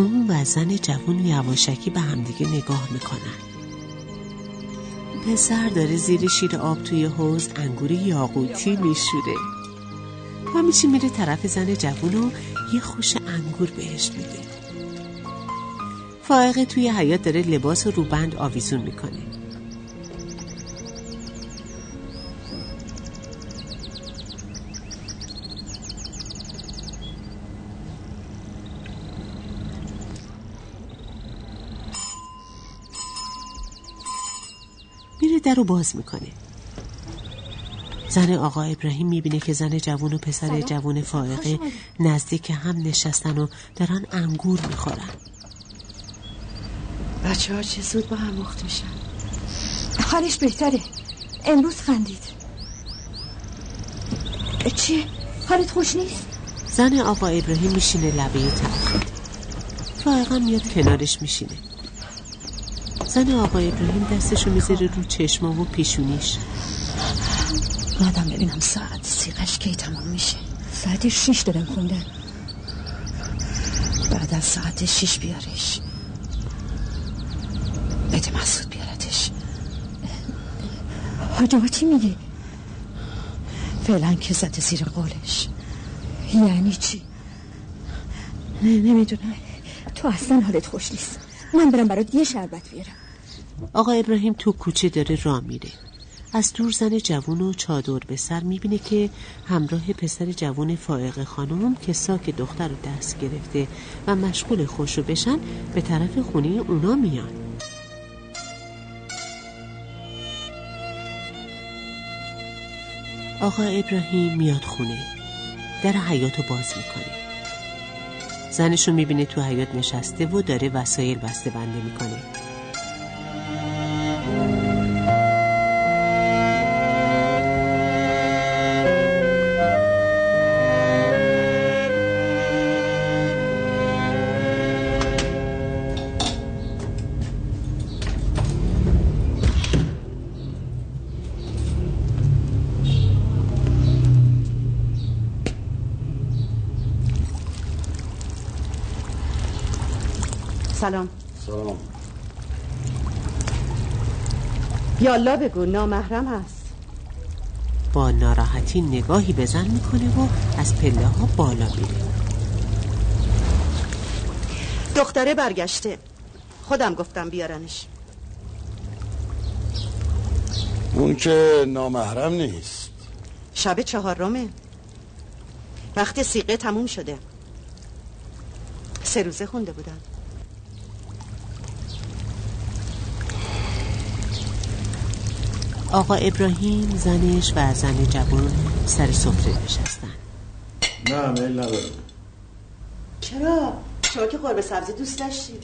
اون و زن جوون یواشکی به همدیگه نگاه می‌کنن. پسر داره زیر شیر آب توی حوز انگور یاقوتی میشوره. و میشه میره طرف زن جوون و یه خوش انگور بهش میده. فائقه توی حیات داره لباس روبند آویزون می‌کنه. در رو باز می‌کنه. زن آقا ابراهیم می‌بینه که زن جوون و پسر جوون فائقه نزدیک هم نشستن و دارن انگور می‌خورن. بچه ها چه زود با هم مخت میشن. حالش بهتره. امروز خندید. چیه؟ حالت خوش نیست؟ زن آقا ابراهیم میشینه لبه تلخ فائقا میاد کنارش میشینه. زن آقا ابراهیم دستشو می‌ذاره رو چشما و پیشونیش. یادم ببینم ساعت سیغش کی تمام میشه؟ ساعت شیش دارم خوندن. بعد از ساعت شیش بیارش. بده مسعود بیارتش. حاج چی میگه؟ فعلا که زده زیر قولش. یعنی چی؟ نه نمی‌دونم. تو اصلا حالت خوش نیست. من برم برات یه شربت بیارم. آقا ابراهیم تو کوچه داره راه میره. از دور زن جوون و چادر به سر می‌بینه که همراه پسر جوون فائق خانم که ساک دختر رو دست گرفته و مشغول خوشو بشن به طرف خونه اونا میان. آقا ابراهیم میاد خونه. در حیاتو باز می‌کنه. زنشو می‌بینه تو حیات نشسته و داره وسایل بسته بنده می‌کنه. سلام. سلام. یالا بگو نامحرم هست. با ناراحتی نگاهی به زن می‌کنه و از پله ها بالا میره. دختره برگشته. خودم گفتم بیارنش. اون که نامحرم نیست. شب چهارمه. وقت سیقه تموم شده. سه روزه خونده بودن آقا ابراهیم زنش و زن جوان سر سفره نشستن نه میل ندارم چرا؟ شما که قرمه سبزی دوست داشتید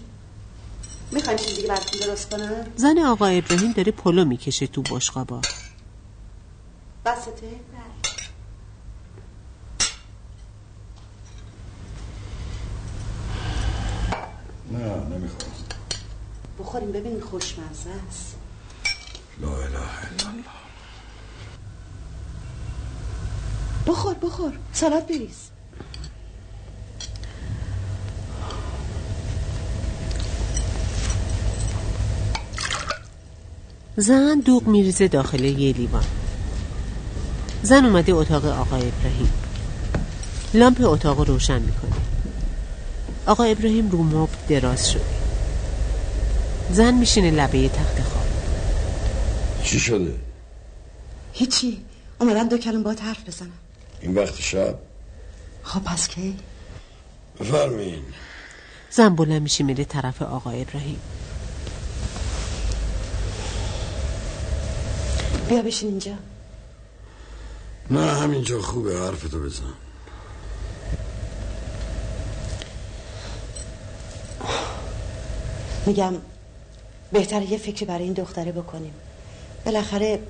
می‌خواین چیز دیگه براتون درست کنم؟ زن آقا ابراهیم داره پلو می‌کشه تو بشقابا بسته؟ نه نمی‌خوام بخوریم ببینیم خوشمزه است لا اله الا الله. بخور بخور. سالات بریز. زن دوغ میریزه داخل یه لیوان. زن اومده اتاق آقا ابراهیم. لامپ اتاق رو روشن می‌کنه. آقا ابراهیم رو مبل دراز شده. زن میشینه لبه تخت خواب چی شده؟ هیچی. اومدم دو کلم با حرف بزنم. این وقت شب؟ خب پس کی؟ بفرمین زن بلند میشه میره طرف آقا ابراهیم. بیا بشین اینجا. نه همینجا خوبه. حرفتو بزن. میگم بهتره یه فکری برای این دختره بکنیم. بالاخره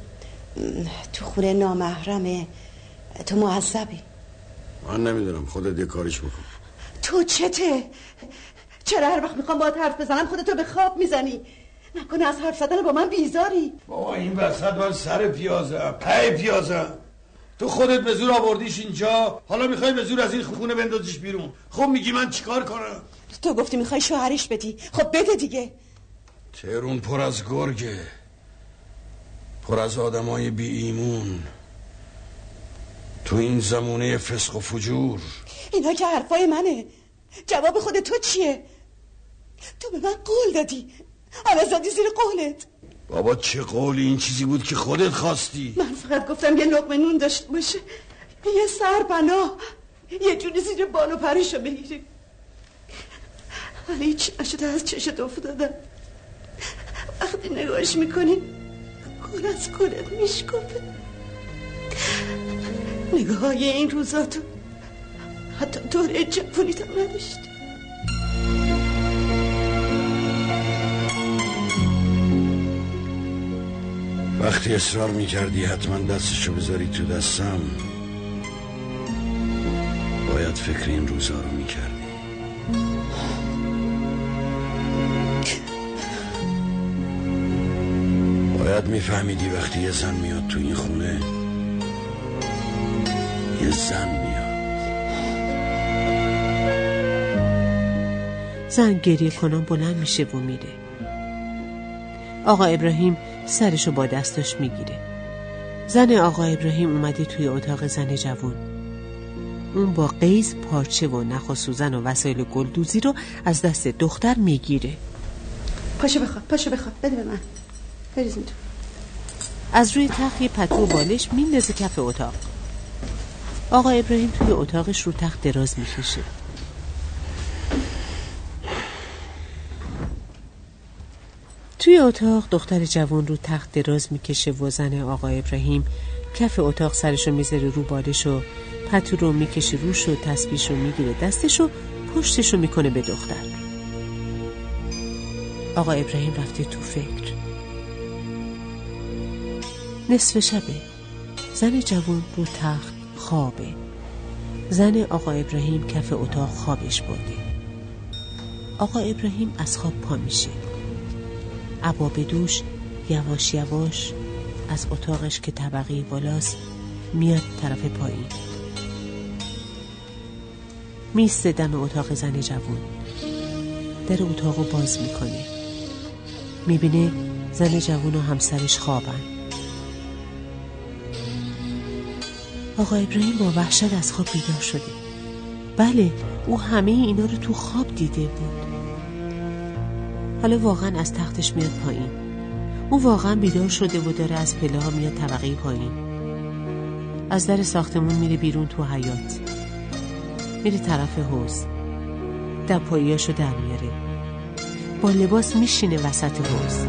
تو خونه نامحرمه. تو معذبی. من نمی‌دونم. خودت یه کاریش بکن. تو چته؟ چرا هر وقت می‌خوام باید حرف بزنم خودتو به خواب می‌زنی؟ نکنه از حرف زدن با من بیزاری. بابا این وسط من سر پیازه پی پیازه تو خودت به زور آوردیش اینجا. حالا می‌خوای به زور از این خونه بندازیش بیرون. خب میگی من چیکار کنم؟ تو گفتی می‌خوای شوهریش بدی. خب بده دیگه. تهرون پر از گرگه. پر از آدمای بی ایمون. تو این زمونه فسق و فجور. اینا که حرفای منه. جواب خود تو چیه؟ تو به من قول دادی. حالا زدی زیر قولت. بابا چه قولی این چیزی بود که خودت خواستی؟ من فقط گفتم یه لقمه نون داشته باشه. یه سر پناه. یه جونی زیر بال و پریشو بگیری. ولی هیچ نشده از چشت افتادم. وقتی نگاهش می‌کنی کل از کلت میشکفه نگاه های این روزاتو حتی دوره جوانی هم وقتی اصرار می‌کردی حتما دستشو بذاری تو دستم باید فکر این روزا رو می‌کردی. باید میفهمیدی وقتی یه زن میاد تو این خونه یه زن میاد. زن گریه کنان بلند میشه و میره. آقا ابراهیم سرشو با دستاش می‌گیره. زن آقا ابراهیم اومده توی اتاق زن جوون اون با قیز پارچه و نخ و سوزن و وسایل گلدوزی رو از دست دختر می‌گیره. پاشو بخواب پاشو بخواب بده به من. بریزیم تو از روی تخت یه پتو بالش میندازه کف اتاق. آقا ابراهیم توی اتاقش رو تخت دراز می‌کشه. توی اتاق دختر جوان رو تخت دراز می‌کشه و زن آقا ابراهیم کف اتاق سرشو می‌ذاره رو بالش و پتو رو می‌کشه روش و تسبیش رو می‌گیره. دستش و پشتش رو می‌کنه به دختر. آقا ابراهیم رفته تو فکر. نصف شبه. زن جوان رو تخت خوابه. زن آقا ابراهیم کف اتاق خوابش برده. آقا ابراهیم از خواب پا میشه. عبا به دوش یواش یواش از اتاقش که طبقه بالاست میاد طرف پایین. میسته دم اتاق زن جوون در اتاقو باز می‌کنه. می‌بینه زن جوون و همسرش خوابن. آقا ابراهیم با وحشت از خواب بیدار شده. بله او همه اینا رو تو خواب دیده بود. حالا واقعا از تختش میاد پایین. او واقعا بیدار شده و داره از پله ها میاد طبقه پایین. از در ساختمون میره بیرون تو حیات میره طرف حوز دپاییاشو در میاره. با لباس میشینه وسط حوز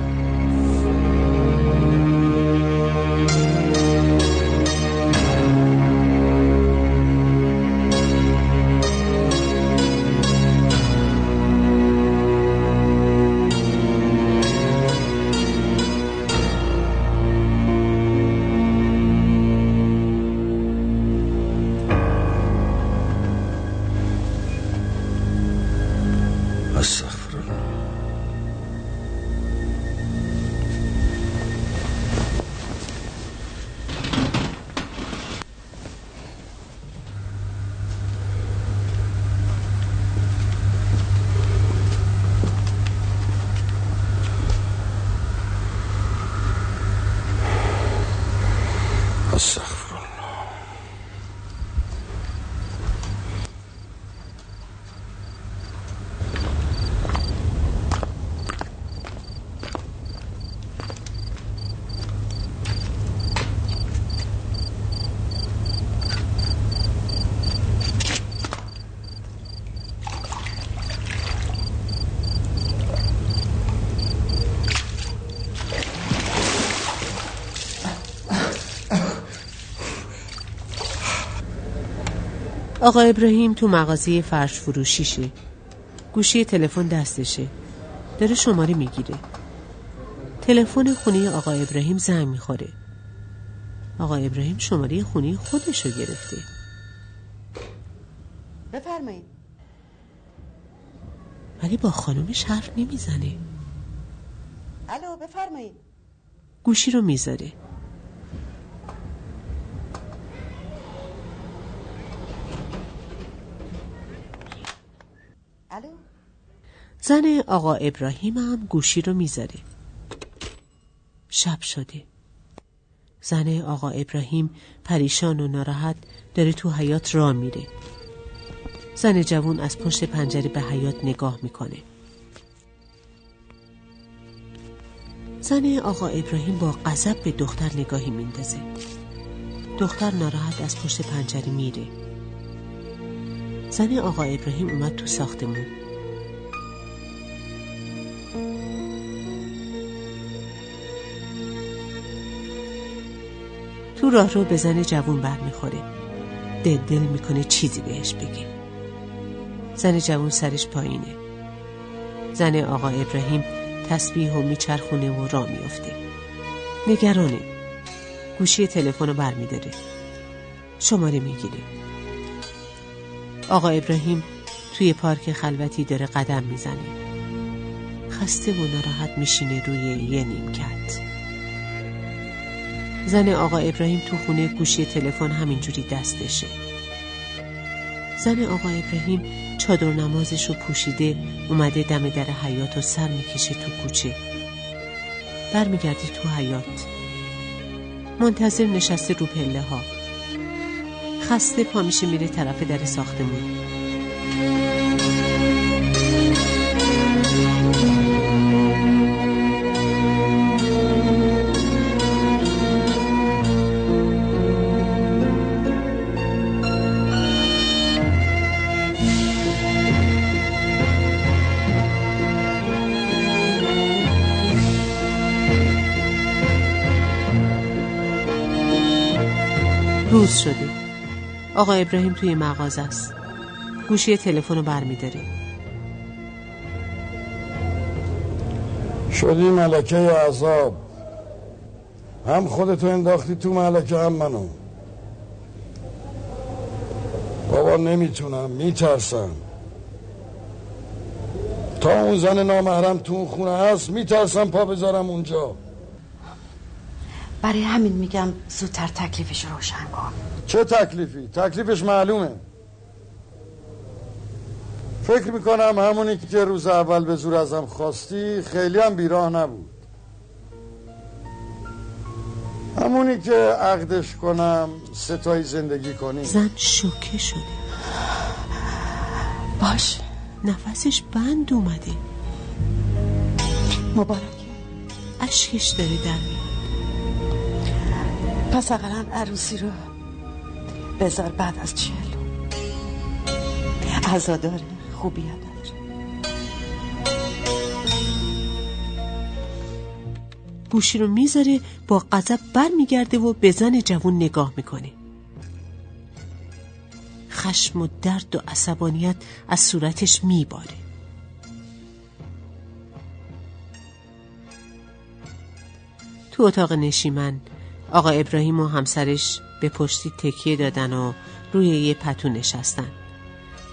آقا ابراهیم تو مغازه فرش فروشیشه. گوشی تلفن دستشه. داره شماره می‌گیره. تلفن خونه آقا ابراهیم زنگ می‌خوره. آقا ابراهیم شماره خونه خودشو گرفته. بفرمایید. ولی با خانومش حرف نمی‌زنه. الو بفرمایید. گوشی رو می‌ذاره الو زن آقا ابراهیم هم گوشی رو می‌ذاره شب شده. زن آقا ابراهیم پریشان و ناراحت داره تو حیات را میره. زن جوون از پشت پنجره به حیات نگاه می‌کنه. زن آقا ابراهیم با غضب به دختر نگاهی میندازه. دختر ناراحت از پشت پنجره میره. زن آقا ابراهیم اومد تو ساختمون. تو راه رو به زن جوون برمیخوره دل دل می‌کنه چیزی بهش بگه زن جوون سرش پایینه. زن آقا ابراهیم تسبیح و میچرخونه و را میفته نگرانه. گوشی تلفن رو برمیداره. شماره می‌گیره. آقا ابراهیم توی پارک خلوتی داره قدم می‌زنه. خسته و ناراحت میشینه روی یه نیمکت. زن آقا ابراهیم تو خونه گوشی تلفن همینجوری دستشه. زن آقا ابراهیم چادر نمازش رو پوشیده اومده دم در حیات و سر می‌کشه تو کوچه. برمیگرده تو حیات. منتظر نشسته رو پله ها. خسته پا میشه میره طرف در ساختمون. روز شده. آقا ابراهیم توی مغازه است. گوشی تلفن رو برمیداره شدی ملکه عذاب. هم خودتو انداختی تو ملکه هم منو. بابا نمی‌تونم میترسم. تا اون زن نامحرم تو خونه هست میترسم پا بذارم اونجا. برای همین میگم زودتر تکلیفش رو روشن کن. چه تکلیفی؟ تکلیفش معلومه. فکر می‌کنم همونی که روز اول به زور ازم خواستی خیلی هم بیراه نبود. همونی که عقدش کنم ستایی زندگی کنی. زن شوکه شده. باش نفسش بند اومده. مبارک اشکش داره در میاد. پس اقلا عروسی رو بذار بعد از چهل. عزاداره خوبی نداره. گوشی رو می‌ذاره با غضب بر میگرده و به زن جوون نگاه می‌کنه. خشم و درد و عصبانیت از صورتش میباره. تو اتاق نشیمن آقا ابراهیم و همسرش به پشتی تکیه دادن و روی یه پتو نشستن.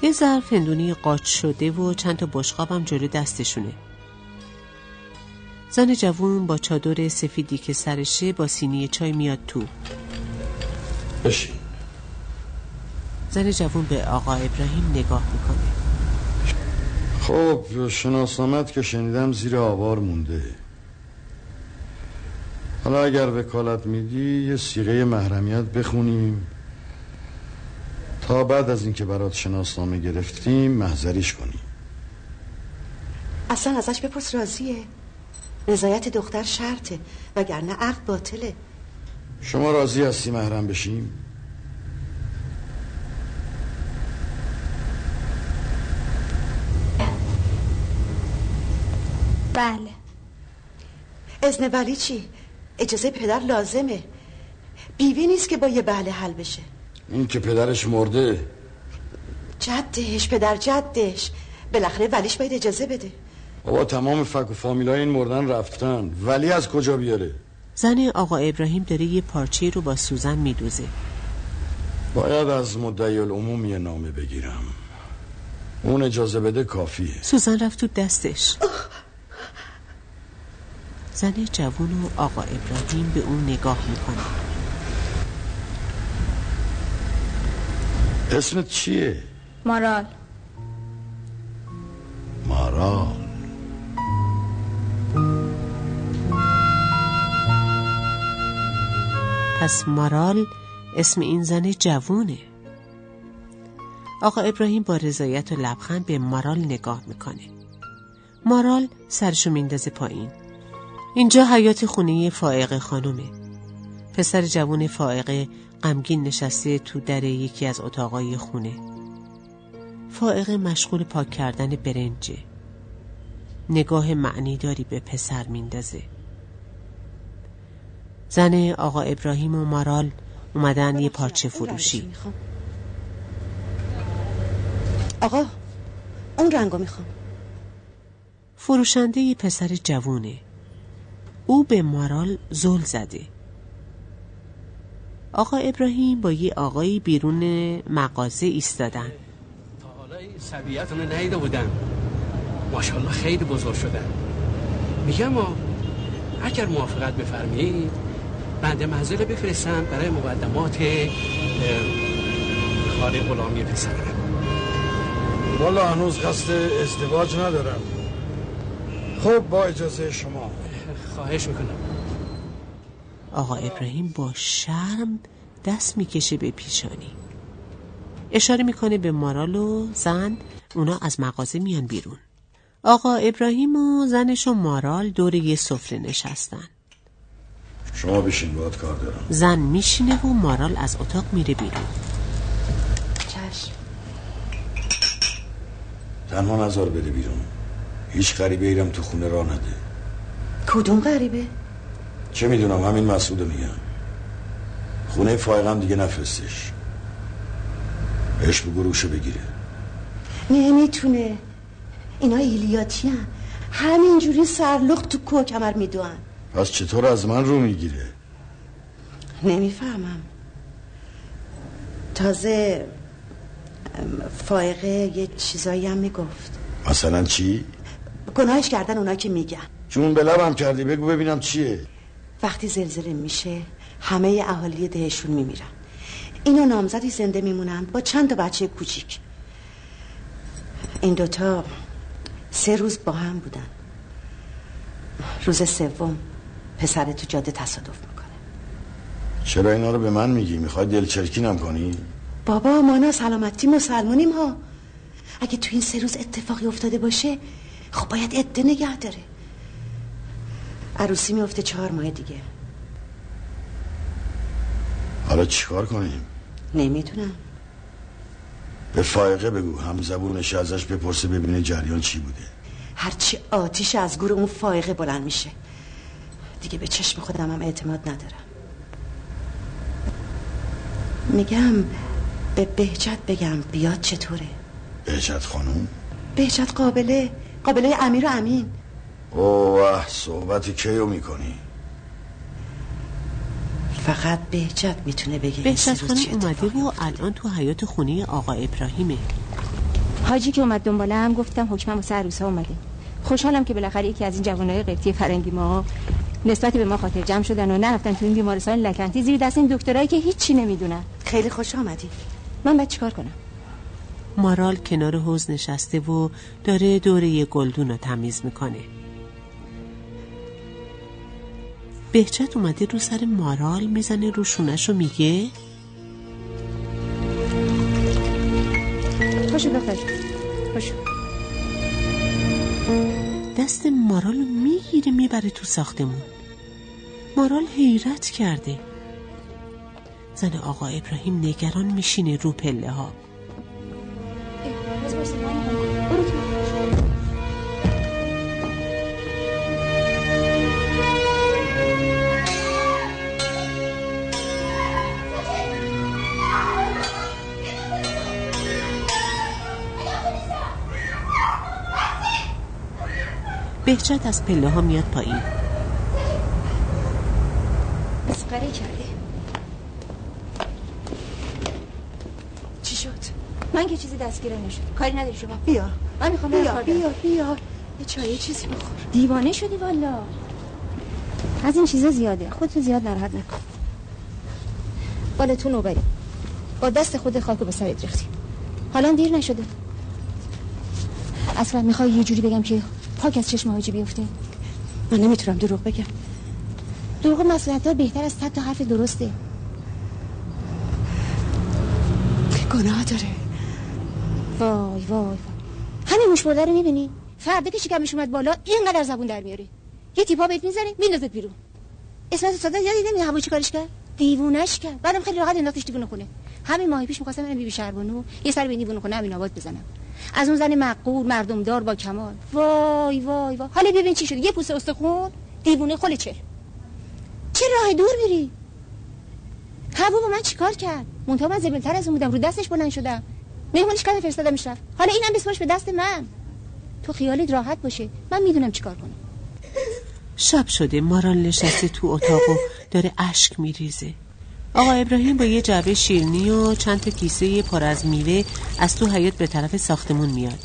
یه ظرف هندونی قاچ شده و چند تا بشقاب هم جلو دستشونه. زن جوون با چادر سفیدی که سرشه با سینی چای میاد تو. بشین. زن جوون به آقا ابراهیم نگاه می‌کنه. خب شناسامت که شنیدم زیر آوار مونده. حالا اگر وکالت میدی یه سیغه محرمیت بخونیم. تا بعد از اینکه برات شناسنامه گرفتیم محضریش کنیم. اصلا ازش بپرس راضیه. رضایت دختر شرطه وگرنه عقد باطله. شما راضی هستی محرم بشیم؟ بله. ازن ولی چی؟ اجازه پدر لازمه. بیوی نیست که با یه بله حل بشه. این که پدرش مرده. جدش پدر جدش. بالاخره ولیش باید اجازه بده. بابا تمام فک و فامیلای این مردن رفتن. ولی از کجا بیاره؟ زن آقا ابراهیم داره یه پارچه رو با سوزن میدوزه. باید از مدعی العموم یه نامه بگیرم. اون اجازه بده کافیه. سوزن رفت تو دستش. زن جوون و آقا ابراهیم به اون نگاه می‌کنه. اسمت چیه؟ مارال. مارال. پس مارال اسم این زن جوونه. آقا ابراهیم با رضایت و لبخند به مارال نگاه می‌کنه. مارال سرشو میندازه پایین. اینجا حیات خونه فائق خانومه. پسر جوون فائقه غمگین نشسته تو در یکی از اتاقای خونه. فائقه مشغول پاک کردن برنجه. نگاه معنیداری به پسر میندازه. زن آقا ابراهیم و مارال اومدن یه پارچه فروشی. آقا اون رنگو می‌خوام. فروشنده یه پسر جوونه. او به مارال زل زده. آقا ابراهیم با یه آقایی بیرون مغازه ایستادن. تا حالا این سبیعتون رو ندیده بودم ماشاءالله خیلی بزرگ شدن. میگم ما اگر موافقت بفرمایید بنده منزل بفرستم برای مقدمات خانه غلامی پسرم والا هنوز قصد ازدواج ندارم. خب با اجازه شما. خواهش می‌کنم. آقا ابراهیم با شرم دست می‌کشه به پیشانی. اشاره می‌کنه به مارال و زن اونا از مغازه میان بیرون. آقا ابراهیم و زنش و مارال دور یه سفره نشستن. شما بشین باید کار دارم. زن میشینه و مارال از اتاق میره بیرون. چشم. تنها نظر بده بیرون. هیچ غریبه ایرم تو خونه را نده. کدوم غریبه؟ چه می‌دونم همین مسعودو میگم. خونه فایقم دیگه نفرستش. بهش بگو روشو بگیره. نمی‌تونه اینا ایلیاتی هم همینجوری سرلخت تو کو کمر میدوان. پس چطور از من رو می‌گیره؟ نمی‌فهمم. تازه فائقه یه چیزایی هم می‌گفت. مثلا چی؟ گناهش کردن اونا که میگن. جون به لبم کردی بگو ببینم چیه. وقتی زلزله میشه همه اهالی دهشون میمیرن. اینا نامزدی زنده میمونن با چند تا بچه کوچیک. این دوتا سه روز با هم بودن. روز سوم پسر تو جاده تصادف می‌کنه. چرا اینا رو به من میگی؟ می‌خوای دلچرکینم کنی؟ بابا مانا سلامتی مسلمانیم ها. اگه تو این سه روز اتفاقی افتاده باشه خب باید عده نگه داره. عروسی میفته چهار ماه دیگه. حالا چیکار کنیم؟ نمی‌دونم به فائقه بگو هم زبونش ازش بپرسه ببینه جریان چی بوده. هرچی آتیش از گور اون فائقه بلند میشه. دیگه به چشم خودم هم اعتماد ندارم. میگم به بهجت بگم بیاد چطوره؟ بهجت خانوم؟ بهجت قابله قابله امیر و امین. اوه صحبت کیو می‌کنی؟ فقط بهجت می‌تونه بگه روز خانم اومده و. الان تو حیات خونه آقا ابراهیمه. حاجی که اومد دنبالم گفتم حکمم واسه عروسا اومده. خوشحالم که بالاخره یکی از این جوانای قبطی فرنگی ما نسبت به ما خاطر جمع شدن و نرفتن تو این بیمارستان لکنتی زیر دست این دکترایی که هیچی نمی‌دونن. خیلی خوش آمدی. من باید چیکار کنم؟ مارال کنار حوز نشسته و داره دوره گلدون رو تمیز می‌کنه. بهجت اومده رو سر مارال می‌زنه رو شونش رو میگه دختر خوشو دست مارال رو می‌گیره می‌بره تو ساختمون. مارال حیرت کرده. زن آقا ابراهیم نگران میشینه رو پله ها بهجت از پله ها میاد پایین. مسخره کرده. چی شد؟ من که چیزی دستگیره نشد. کاری نداری شما. بیا. من می‌خوام بیا بیا. بیا. یه چای چیزی بخور. دیوانه شدی والا. از این چیزا زیاده. خودتو زیاد ناراحت نکن. بالا تو نوبری با دست خود خاکو به سرت ریختی. حالا دیر نشده. اصلا می‌خوای یه جوری بگم که پاک از چشم حاجی بیفته من نمی‌تونم دروغ بگم. دروغ مسئولیت بهتر از صد تا حرف درسته. گناه داره. وای وای وای. همین موش برده رو می‌بینی؟ فردا که شکمش اومد بالا اینقدر زبون در میاره یه تیپا بهت می‌ذاره میندازت بیرون. اسمت صدا یادی نمیاد هوا چی کارش کرد؟ دیوونش کرد. بعدم خیلی راحت انداختش دیوونه کنه همین ماه پیش می‌خواستم برم بیبی شهربانو یه سر به دیوونه کنه همین آباد بزنم. از اون زن مقبول مردمدار با کمال. وای وای وای. حالا ببین چی شد. یه پوست استخون دیوونه خل چه چه راه دور میری؟ هوا با من چیکار کرد؟ منتها من زبلتر از اون بودم رو دستش بلند شدم. مهمونش کردم فرستادمش رفت حالا اینم بسپارش به دست من. تو خیالت راحت باشه. من می‌دونم چیکار کنم. شب شده. مارال نشسته تو اتاق و داره اشک میریزه. آقا ابراهیم با یه جعبه شیرنی و چند تا کیسه پر از میوه از تو حیات به طرف ساختمون میاد.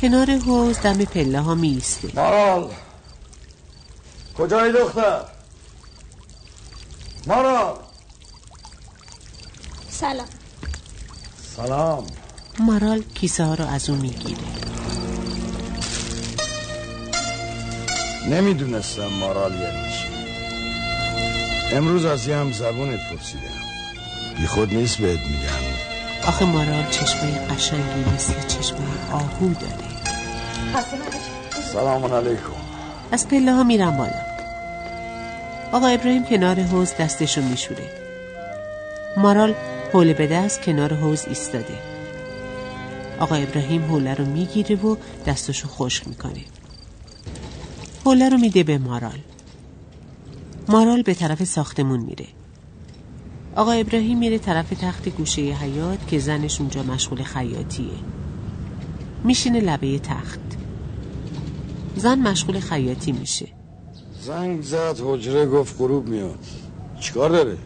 کنار حوز دم پله ها میسته مارال. کجایی دختر؟ مارال. سلام. سلام. مارال کیسه ها رو از اون می‌گیره. نمی‌دونستم مارال یعنی چی. امروز از یه هم زبونت پرسیدم. بی خود نیست بهت میگم. آخه مارال چشمه قشنگی مثل چشمه آهو داره سلام علیکم. از پله ها میرم بالا. آقا ابراهیم کنار حوز دستشو میشوره. مارال حوله به دست کنار حوز ایستاده. آقا ابراهیم حوله رو می‌گیره و دستشو خشک می‌کنه. حوله رو میده به مارال. مارال به طرف ساختمون میره. آقا ابراهیم میره طرف تخت گوشه حیات که زنش اونجا مشغول خیاطیه. میشینه لبه تخت. زن مشغول خیاطی میشه. زنگ زد حجره گفت غروب میاد. چیکار داره؟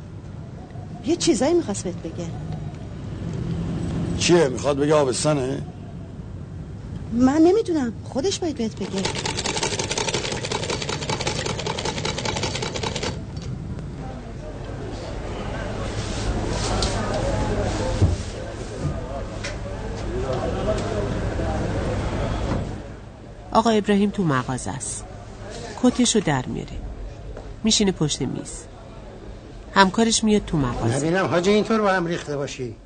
یه چیزایی می‌خواست بهت بگه. چیه؟ می‌خواد بگه آبستنه من نمی‌دونم. خودش باید بهت بگه. آقا ابراهیم تو مغازه است. کتشو در میاره. میشینه پشت میز. همکارش میاد تو مغازه. نبینم حاجی اینطور با هم ریخته باشی.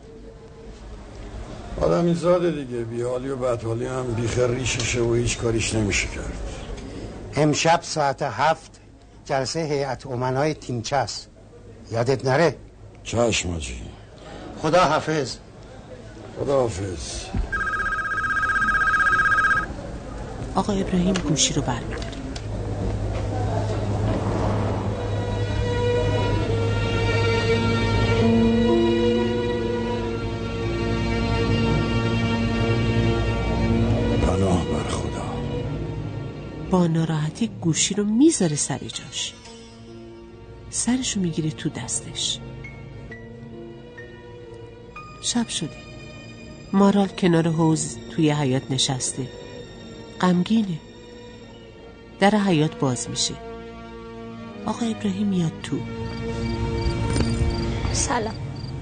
آدمی زاده دیگه. بیحالی و بدحالی هم بیخ ریششه و هیچ کاریش نمیشه کرد. امشب ساعت هفت جلسه هیئت امنای تیمچه است یادت نره؟ چشم آجی خدا حافظ خداحافظ. آقا ابراهیم گوشی رو برمیداره. پناه بر خدا. با ناراحتی گوشی رو می‌ذاره سر جاش. سرشو می‌گیره تو دستش. شب شده. مارال کنار حوز توی حیات نشسته. غمگینه. در حیات باز میشه. آقا ابراهیم میاد تو. سلام.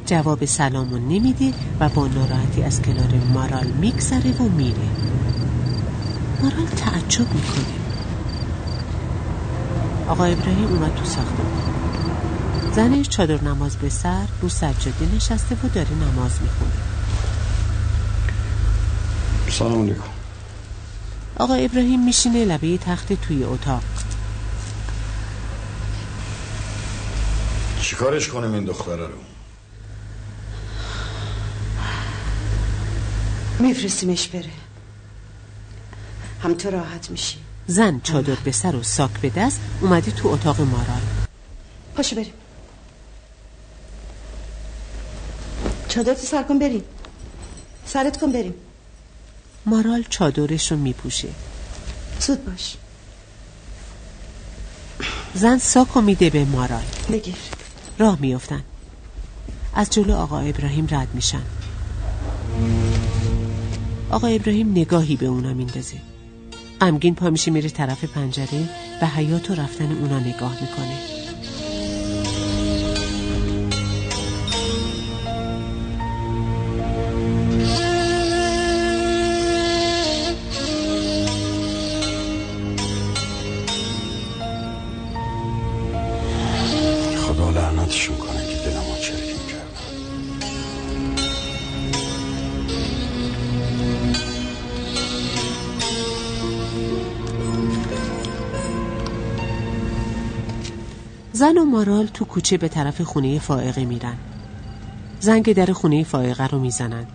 جواب سلامو نمیده و با ناراحتی از کنار مارال میگذره و میره. مارال تعجب می‌کنه. آقا ابراهیم اومد تو ساختمون زنش چادر نماز به سر رو سجاده نشسته و داره نماز می‌خونه. سلام علیکم. آقا ابراهیم میشینه لبه تخت توی اتاق. چیکارش کنیم این دختره رو؟ میفرستیمش بره. هم تو راحت میشی. زن چادر به سر و ساک به دست اومده تو اتاق مارال. پاشو بریم. چادر تو سر کن بریم. سرت کن بریم. مارال چادرش رو میپوشه. زود باش. زن ساکو میده به مارال. بگیر. راه میافتن. از جلو آقا ابراهیم رد میشن. آقا ابراهیم نگاهی به اونا میندازه. غمگین پا میشه میره طرف پنجره و حیات و رفتن اونا نگاه می‌کنه. زن و مارال تو کوچه به طرف خونه فائقه میرن. زنگ در خونه فائقه رو می‌زنن.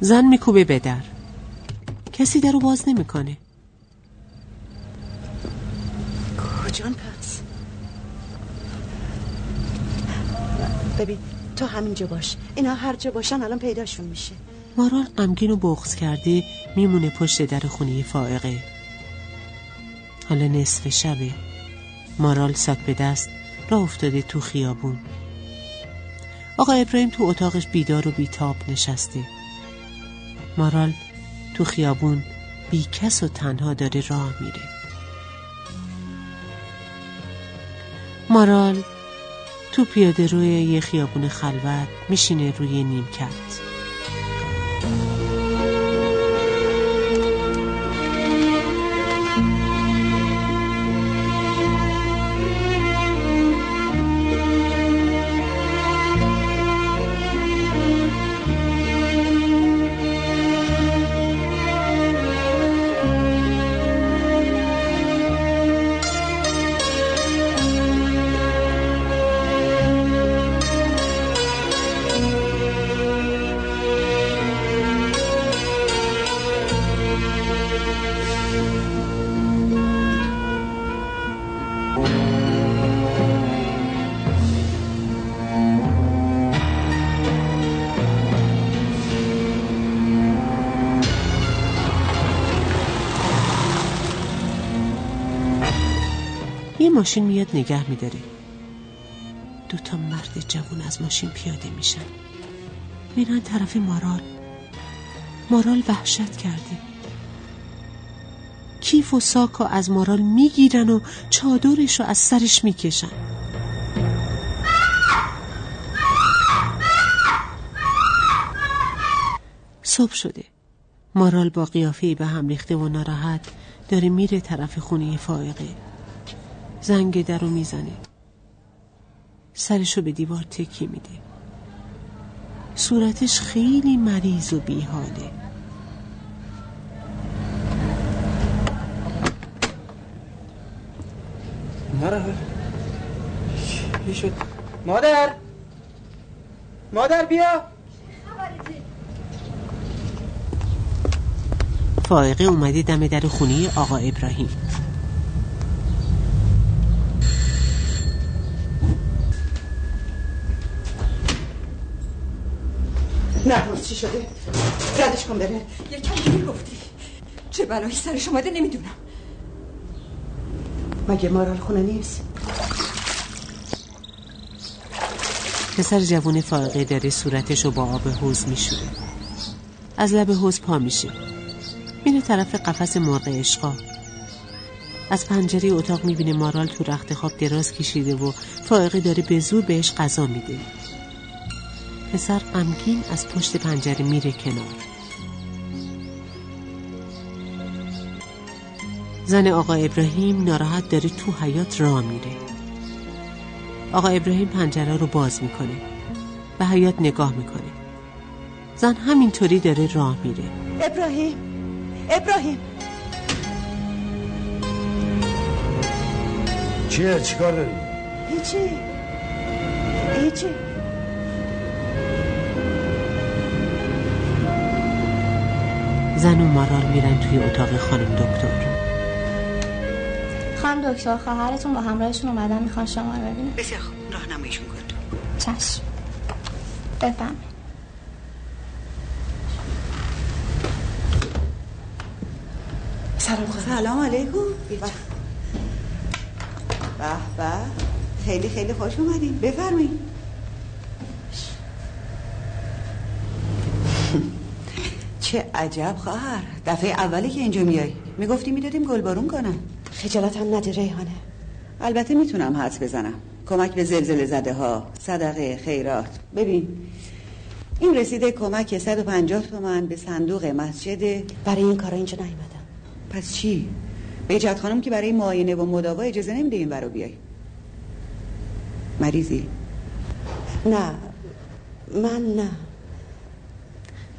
زن میکوبه به در. کسی در رو باز نمی‌کنه. کجان پس؟ ببین تو همینجا باش. اینا هر جا باشن الان پیداشون میشه. مارال غمگین و بغض کرده میمونه پشت در خونه فائقه. حالا نصف شبه. مارال ساک به دست را افتاده تو خیابون. آقا ابراهیم تو اتاقش بیدار و بیتاب نشسته. مارال تو خیابون بی کس و تنها داره راه میره. مارال تو پیاده روی یه خیابون خلوت میشینه روی نیمکت. ماشین میاد نگه میداره. دو تا مرد جوان از ماشین پیاده میشن. میرن طرف مارال. مارال وحشت کرده. کیف و ساکو از مارال می‌گیرن و چادرش رو از سرش می‌کشن. صبح شده. مارال با قیافه به هم ریخته و ناراحت داره میره طرف خونه فائقه. زنگ در رو می‌زنه. سرشو به دیوار تکی میده. صورتش خیلی مریض و بیحاله. مارال چی شد؟ مادر! مادر بیا! فائقه اومده دم در خونه آقا ابراهیم. نه چی شده؟ ردش کن بره. یکم دیگه گفتی چه بلایی سرش اومده نمی‌دونم. مگه مارال خونه نیست؟ پسر جوون فائقه داره صورتش رو با آب حوز میشوره. از لب حوز پا میشه. میره طرف قفس مرغ عشقا. از پنجره اتاق می‌بینه مارال تو رخت خواب دراز کشیده و فائقه داره به زور بهش غذا میده. پسر غمگین از پشت پنجره میره کنار. زن آقا ابراهیم ناراحت داره تو حیات راه میره. آقا ابراهیم پنجره رو باز می‌کنه. به حیات نگاه می‌کنه. زن همینطوری داره راه میره. ابراهیم ابراهیم. چیه؟ چیکار داری؟ هیچی. هیچی. زن و مارال میرن توی اتاق خانم دکتر. خانم دکتر خواهرتون با همراهشون اومدن می‌خوان شما رو ببینن. بسیار خوب راهنماییشون کن چشم. بفهم سلام سلام علیکم. به به. خیلی خیلی خوش اومدین. بفرمایید. چه عجب خواهر. دفعه اولی که اینجا میای. می‌گفتی می‌دادیم گلبارون کنم. خجالت هم نده ریحانه. البته می‌تونم حدس بزنم. کمک به زلزله زده ها صدقه خیرات. ببین این رسیده کمک 150 تومن به صندوق مسجد. برای این کارا اینجا نیومدم. پس چی؟ بیجت خانم که برای معاینه و مداوا اجازه نمیده این برو بیای. مریضی؟ نه. من نه.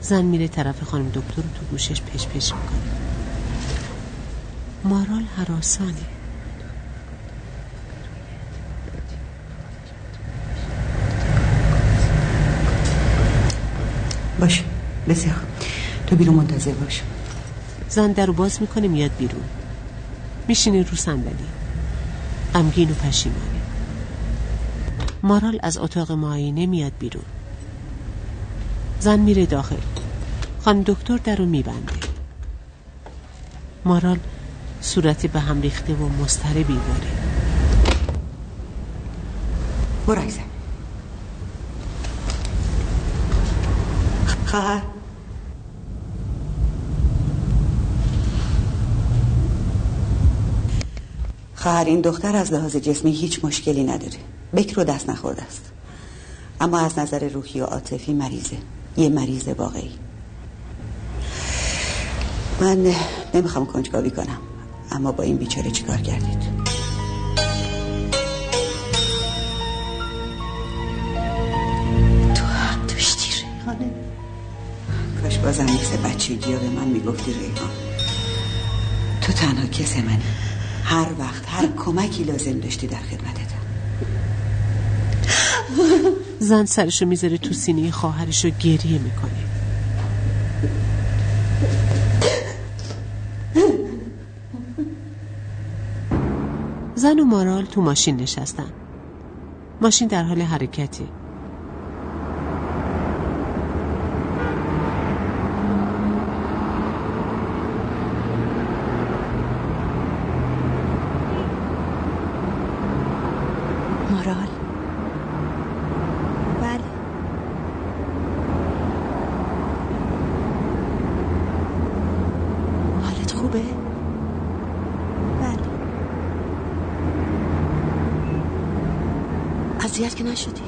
زن میره طرف خانم دکتر رو تو گوشش پش پش می‌کنه. مارال حراسانه. باش بسیار تو بیرون منتظر باش. زن در رو باز می‌کنه میاد بیرون. میشینه رو صندلی. غمگین و پشیمانه. مارال از اتاق معاینه میاد بیرون. زن میره داخل. خان دکتر در رو میبنده. مارال صورتی به هم ریخته و مستربی داره. برای زن خواهر. خواهر این دختر از لحاظ جسمی هیچ مشکلی نداره. بکر و دست نخورده است. اما از نظر روحی و عاطفی مریضه. یه مریض واقعی. من نمی‌خوام کنجکاوی کنم اما با این بیچاره چیکار کردید؟ تو حق داشتی ریحانه. کاش بازم مثل بچگی به من می‌گفتی ریحان. تو تنها کس منی. هر وقت هر کمکی لازم داشتی در خدمتتم زن سرشو می‌ذاره تو سینه خواهرشو گریه می‌کنه. زن و مارال تو ماشین نشستن. ماشین در حال حرکته مارال بله حالت خوبه؟ بله اذیت که نشدی؟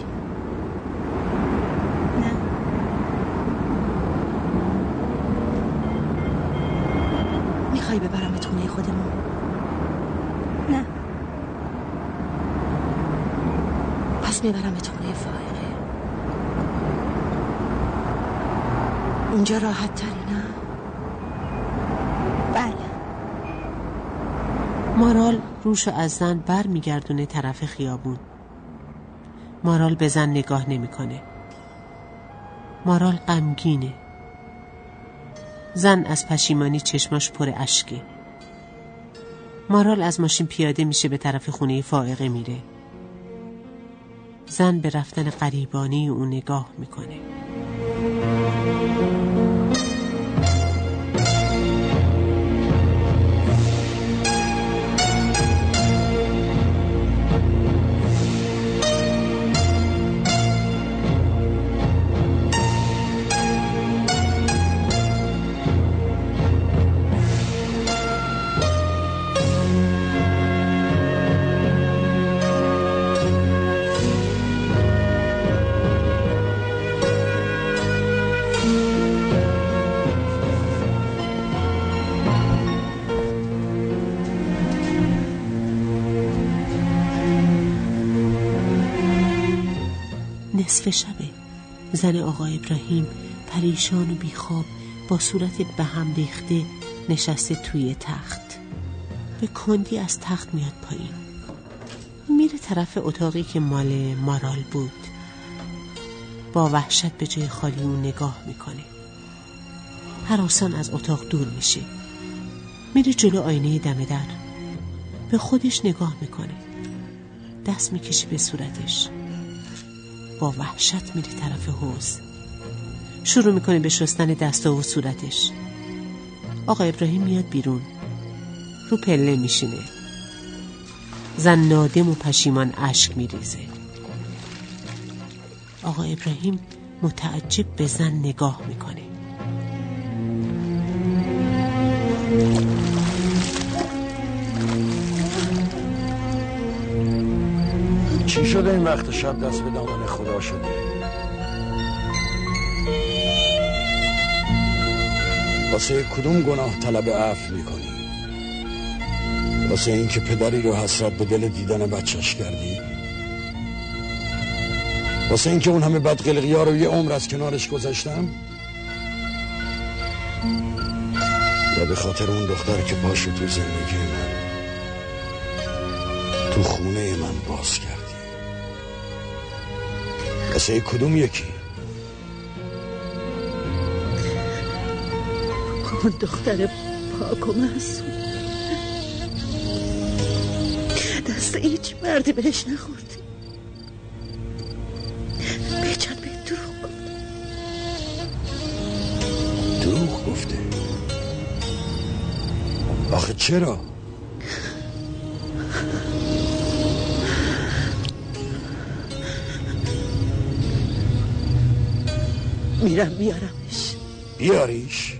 نه می‌خوای ببرمت خونه خودمون؟ نه پس میبرمت خونه فائقه راحت نه؟ بله. مارال روشو از زن بر میگردونه طرف خیابون. مارال به زن نگاه نمی‌کنه. مارال غمگینه. زن از پشیمانی چشماش پر اشکه. مارال از ماشین پیاده میشه به طرف خونه فائقه میره. زن به رفتن قریبانی او نگاه می‌کنه. نصف شبه. زن آقا ابراهیم پریشان و بیخواب با صورت به هم ریخته نشسته توی تخت. به کندی از تخت میاد پایین. میره طرف اتاقی که مال مارال بود. با وحشت به جای خالی اون نگاه می‌کنه. هراسان از اتاق دور میشه. میره جلو آینه دم در. به خودش نگاه می‌کنه. دست می‌کشه به صورتش. با وحشت میره طرف حوز شروع می‌کنه به شستن دستا و صورتش. آقا ابراهیم میاد بیرون. رو پله میشینه. زن نادم و پشیمان اشک میریزه. آقا ابراهیم متعجب به زن نگاه می‌کنه. چی شده این وقت شب دست به دامن؟ شده. واسه کدوم گناه طلب عفو می‌کنی؟ واسه اینکه پدری رو حسرت به دل دیدن بچهش کردی؟ واسه اینکه اون همه بدقلقی ها رو یه عمر از کنارش گذاشتم؟ یا به خاطر اون دختر که پاشو تو زندگی من تو خونه من باز کردی واسه کدوم یکی؟ اون دختر پاک و معصوم. دست هیچ مردی بهش نخورد بیچان به دروغ گفت. دروغ گفته؟ آخه چرا؟ میرم میارمش. بیاریش؟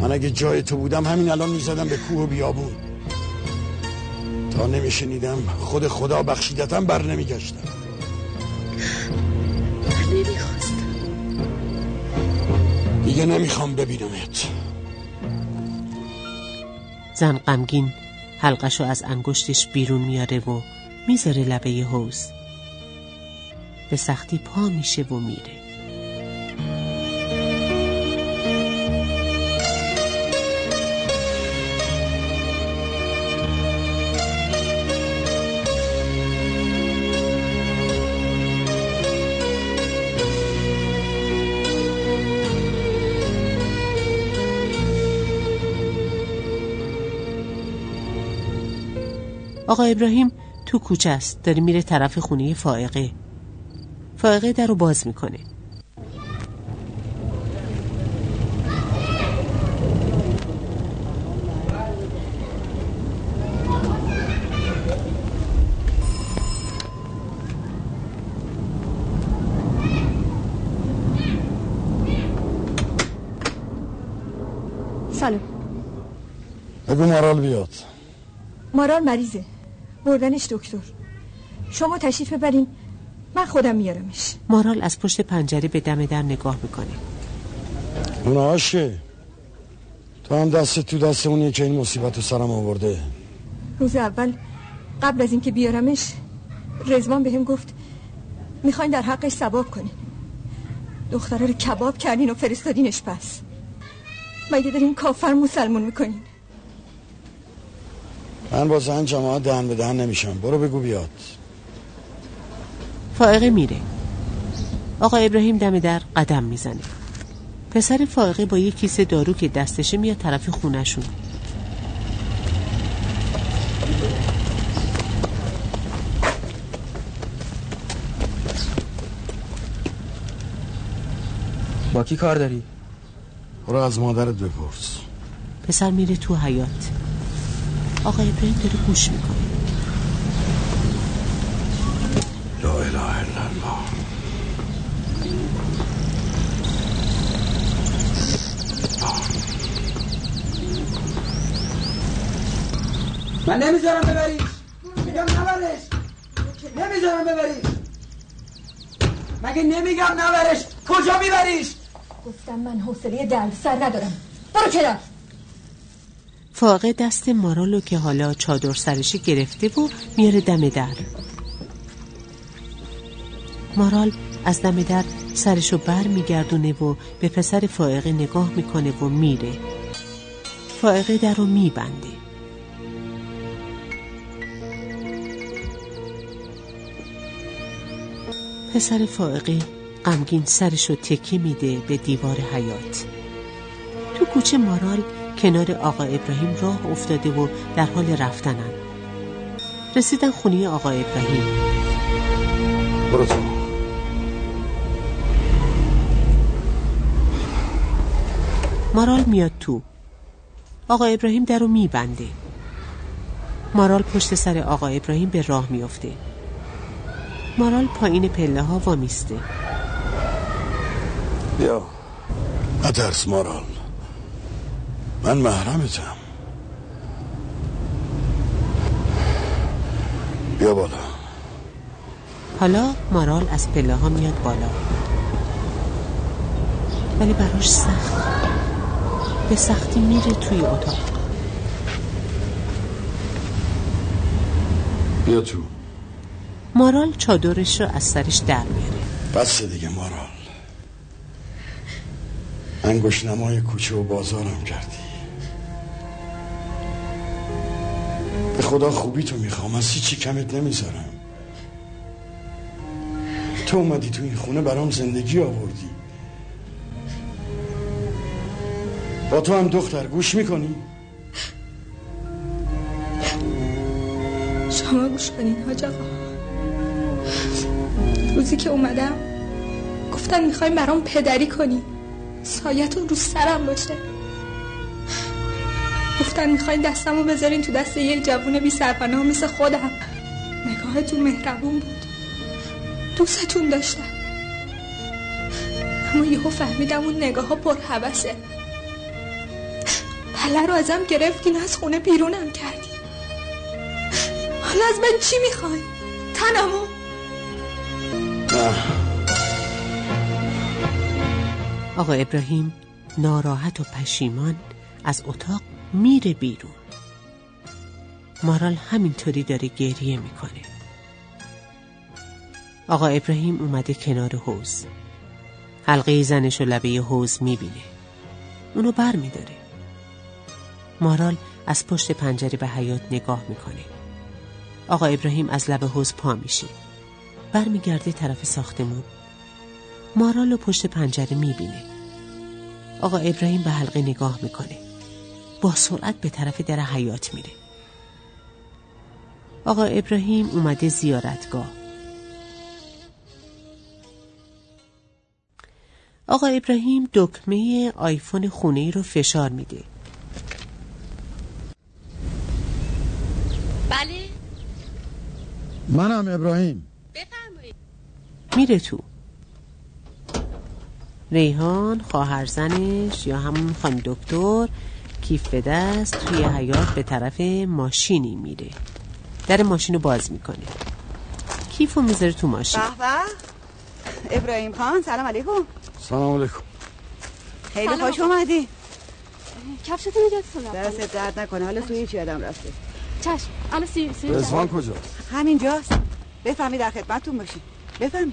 من اگه جای تو بودم همین الان می‌زدم به کوه و بیابون. تا نمیشنیدم خود خدا بخشیدتم بر نمیگشتم. من نمی‌خواستم. دیگه نمی‌خوام ببینمت. زن غمگین حلقشو از انگشتش بیرون میاره و می‌ذاره لبه حوز به سختی پا میشه و میره. آقا ابراهیم تو کوچه است. داره میره طرف خونه فائقه. فائقه در رو باز می‌کنه. سلام. بگو مارال بیاد. مارال مریضه. بردنش دکتر. شما تشریف ببرین. من خودم میارمش. مارال از پشت پنجره به دم در نگاه می‌کنه. اون آشه تو هم دست تو دست اونیه که این مصیبت رو سرم آورده. روز اول قبل از اینکه بیارمش رزوان بهم گفت می‌خواین در حقش ثواب کنین. دختره رو کباب کردین و فرستادینش پس. مگه دارین کافر مسلمون می‌کنین؟ من با زن جماعت دهن به دهن نمیشم. برو بگو بیاد. فائقه میره. آقا ابراهیم دم در قدم می‌زنه. پسر فائقه با یک کیسه دارو که دستشه میاد طرف خونشون با کی کار داری؟ برو از مادرت بپرس. پسر میره تو حیات آقا ابراهیم داره گوش می‌کنه. لا اله الا الله. من نمی‌ذارم ببریش. میگم نبرش. نمی‌ذارم ببریش. مگه نمیگم نبرش. کجا میبریش؟ گفتم من حوصله درد سر ندارم. برو کنار. فاقه دست مارالو که حالا چادر سرشی گرفته و میاره دم در. مارال از دم در سرشو بر میگردونه و به پسر فائقه نگاه می‌کنه و میره. فائقه در رو میبنده. پسر فائقه غمگین سرشو تکی میده به دیوار حیات. تو کوچه مارال کنار آقا ابراهیم راه افتاده و در حال رفتنن. رسیدن خونی آقا ابراهیم. برو مارال میاد تو. آقا ابراهیم در رو میبنده. مارال پشت سر آقا ابراهیم به راه میافته مارال پایین پله ها وامیسته. یا نترس مارال. من محرمتم. بیا بالا. حالا مارال از پله ها میاد بالا. ولی براش سخت. به سختی میره توی اتاق. بیا تو. مارال چادرش رو از سرش در میاره. بس دیگه مارال. انگوش نمای کوچه و بازارم کردی. به خدا خوبی تو می‌خوام. از هیچی کمت نمی‌ذارم. تو اومدی تو این خونه برام زندگی آوردی. با تو هم دختر گوش می‌کنی؟ شما گوش کنین حاج آقا. روزی که اومدم گفتن می‌خوای برام پدری کنی. سایتون رو سرم باشه گفتن می‌خواین دستمو بذارین تو دست یه جوون بی سرپناه مثل خودم. نگاهتون مهربون بود. دوستتون داشتم. اما یهو فهمیدم اون نگاه ها پر حوثه. پله رو ازم گرفتین از خونه بیرونم کردی حالا از من چی می‌خوای؟ تنمو. آقا ابراهیم ناراحت و پشیمان از اتاق میره بیرون. مارال همینطوری داره گریه می‌کنه. آقا ابراهیم اومده کنار حوز حلقه زنش و لبه حوز می‌بینه. اونو بر میداره. مارال از پشت پنجره به حیات نگاه می‌کنه. آقا ابراهیم از لب حوز پا میشه برمیگرده طرف ساختمون. مارال و پشت پنجره می‌بینه. آقا ابراهیم به حلقه نگاه می‌کنه. با سرعت به طرف در حیات میره. آقا ابراهیم اومده زیارتگاه. آقا ابراهیم دکمه آیفون خونه ای رو فشار میده. بله؟ منم ابراهیم. بفرمایید. میره تو. ریحان خواهر زنش یا همون خانم دکتر کیف به دست توی حیات به طرف ماشینی میره. در ماشین رو باز می‌کنه. کیف رو می‌ذاره تو ماشین. به به. ابراهیم خان سلام علیکم. سلام علیکم. خیلی سلام. خوش اومدی. کفشتون رو جاتون دست درد نکنه حالا سوی چی آدم رفته؟ چشم. حالا سی سی رزوان کجاست؟ همینجاست. بفهمی در خدمتتون باشی. بفهمی.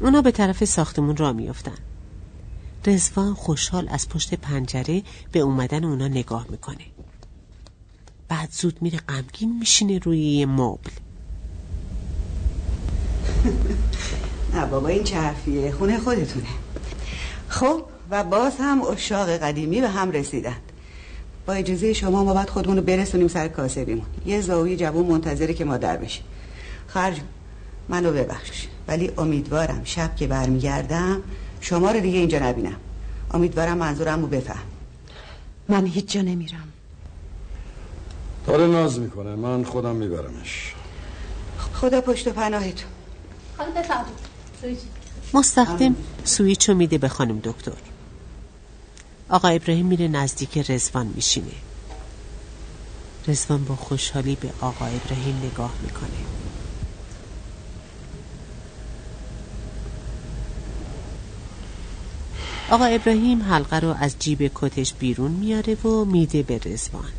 اونا به طرف ساختمون را میافتن. رزوان خوشحال از پشت پنجره به اومدن اونا نگاه می‌کنه. بعد زود میره غمگین میشینه روی یه مبل. نه بابا این چه خونه خودتونه. خب و باز هم اشاق قدیمی به هم رسیدند با اجازه شما ما باید خودمون رو برسونیم سر کاسبیمون. یه زاویه جوون منتظره که ما در بشیم. خرج منو ببخش. ولی امیدوارم شب که برمیگردم شما رو دیگه اینجا نبینم. امیدوارم منظورم رو بفهم. من هیچ جا نمیرم. داره ناز می‌کنه. من خودم میبرمش. خدا پشت و پناهتون مستخدم سویچ. رو میده به خانم دکتر. آقا ابراهیم میره نزدیک رزوان میشینه. رزوان با خوشحالی به آقا ابراهیم نگاه می‌کنه. آقا ابراهیم حلقه رو از جیب کتش بیرون میاره و میده به رزوان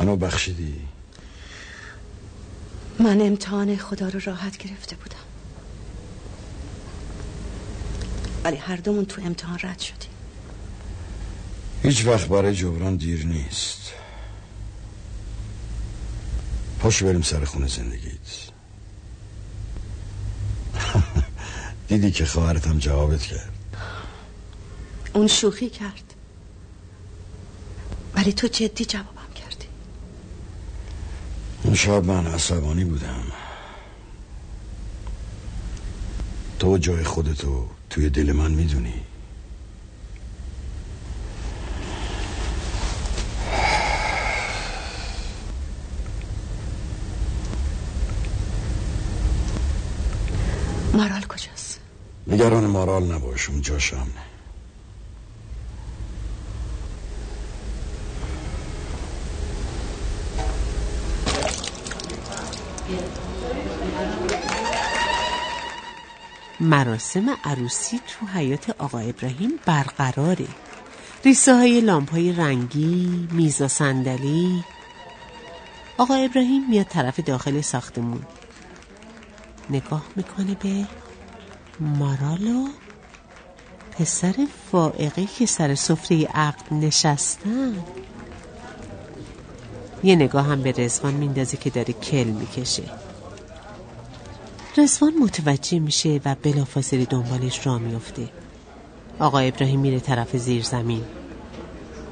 منو بخشیدی؟ من امتحان خدا رو راحت گرفته بودم. ولی هر دومون تو امتحان رد شدیم. هیچ وقت برای جبران دیر نیست. پاشو بریم سر خونه زندگیت. دیدی که خواهرت هم جوابت کرد. اون شوخی کرد. ولی تو جدی جوابم کردی. اون شب من عصبانی بودم. تو جای خودتو توی دل من می‌دونی مارال کجاست نگران مارال نباش اون جاش امنه مراسم عروسی تو حیات آقا ابراهیم برقراره. ریسه های لامپ های رنگی و صندلی. آقا ابراهیم میاد طرف داخل ساختمون. نگاه می‌کنه به مارالو پسر فائقه که سر سفره عقد نشستن یه نگاه هم به رزوان میندازه که داره کل می‌کشه. رزوان متوجه میشه و بلافاصله دنبالش را میفته. آقا ابراهیم میره طرف زیر زمین.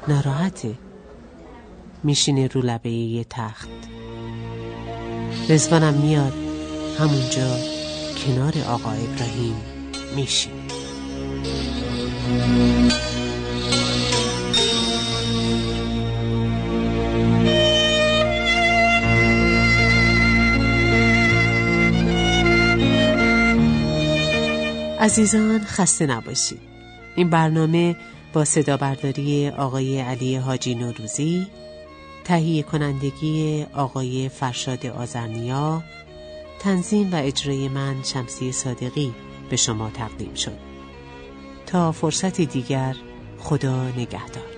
ناراحته. میشینه رو لبه یه تخت. رزوانم میاد همونجا. کنار آقا ابراهیم میشینه عزیزان خسته نباشید. این برنامه با صدا برداری آقای علی حاجی نوروزی تهیه کنندگی آقای فرشاد آزرنیا تنظیم و اجرای من شمسی صادقی به شما تقدیم شد. تا فرصت دیگر خدا نگهدار.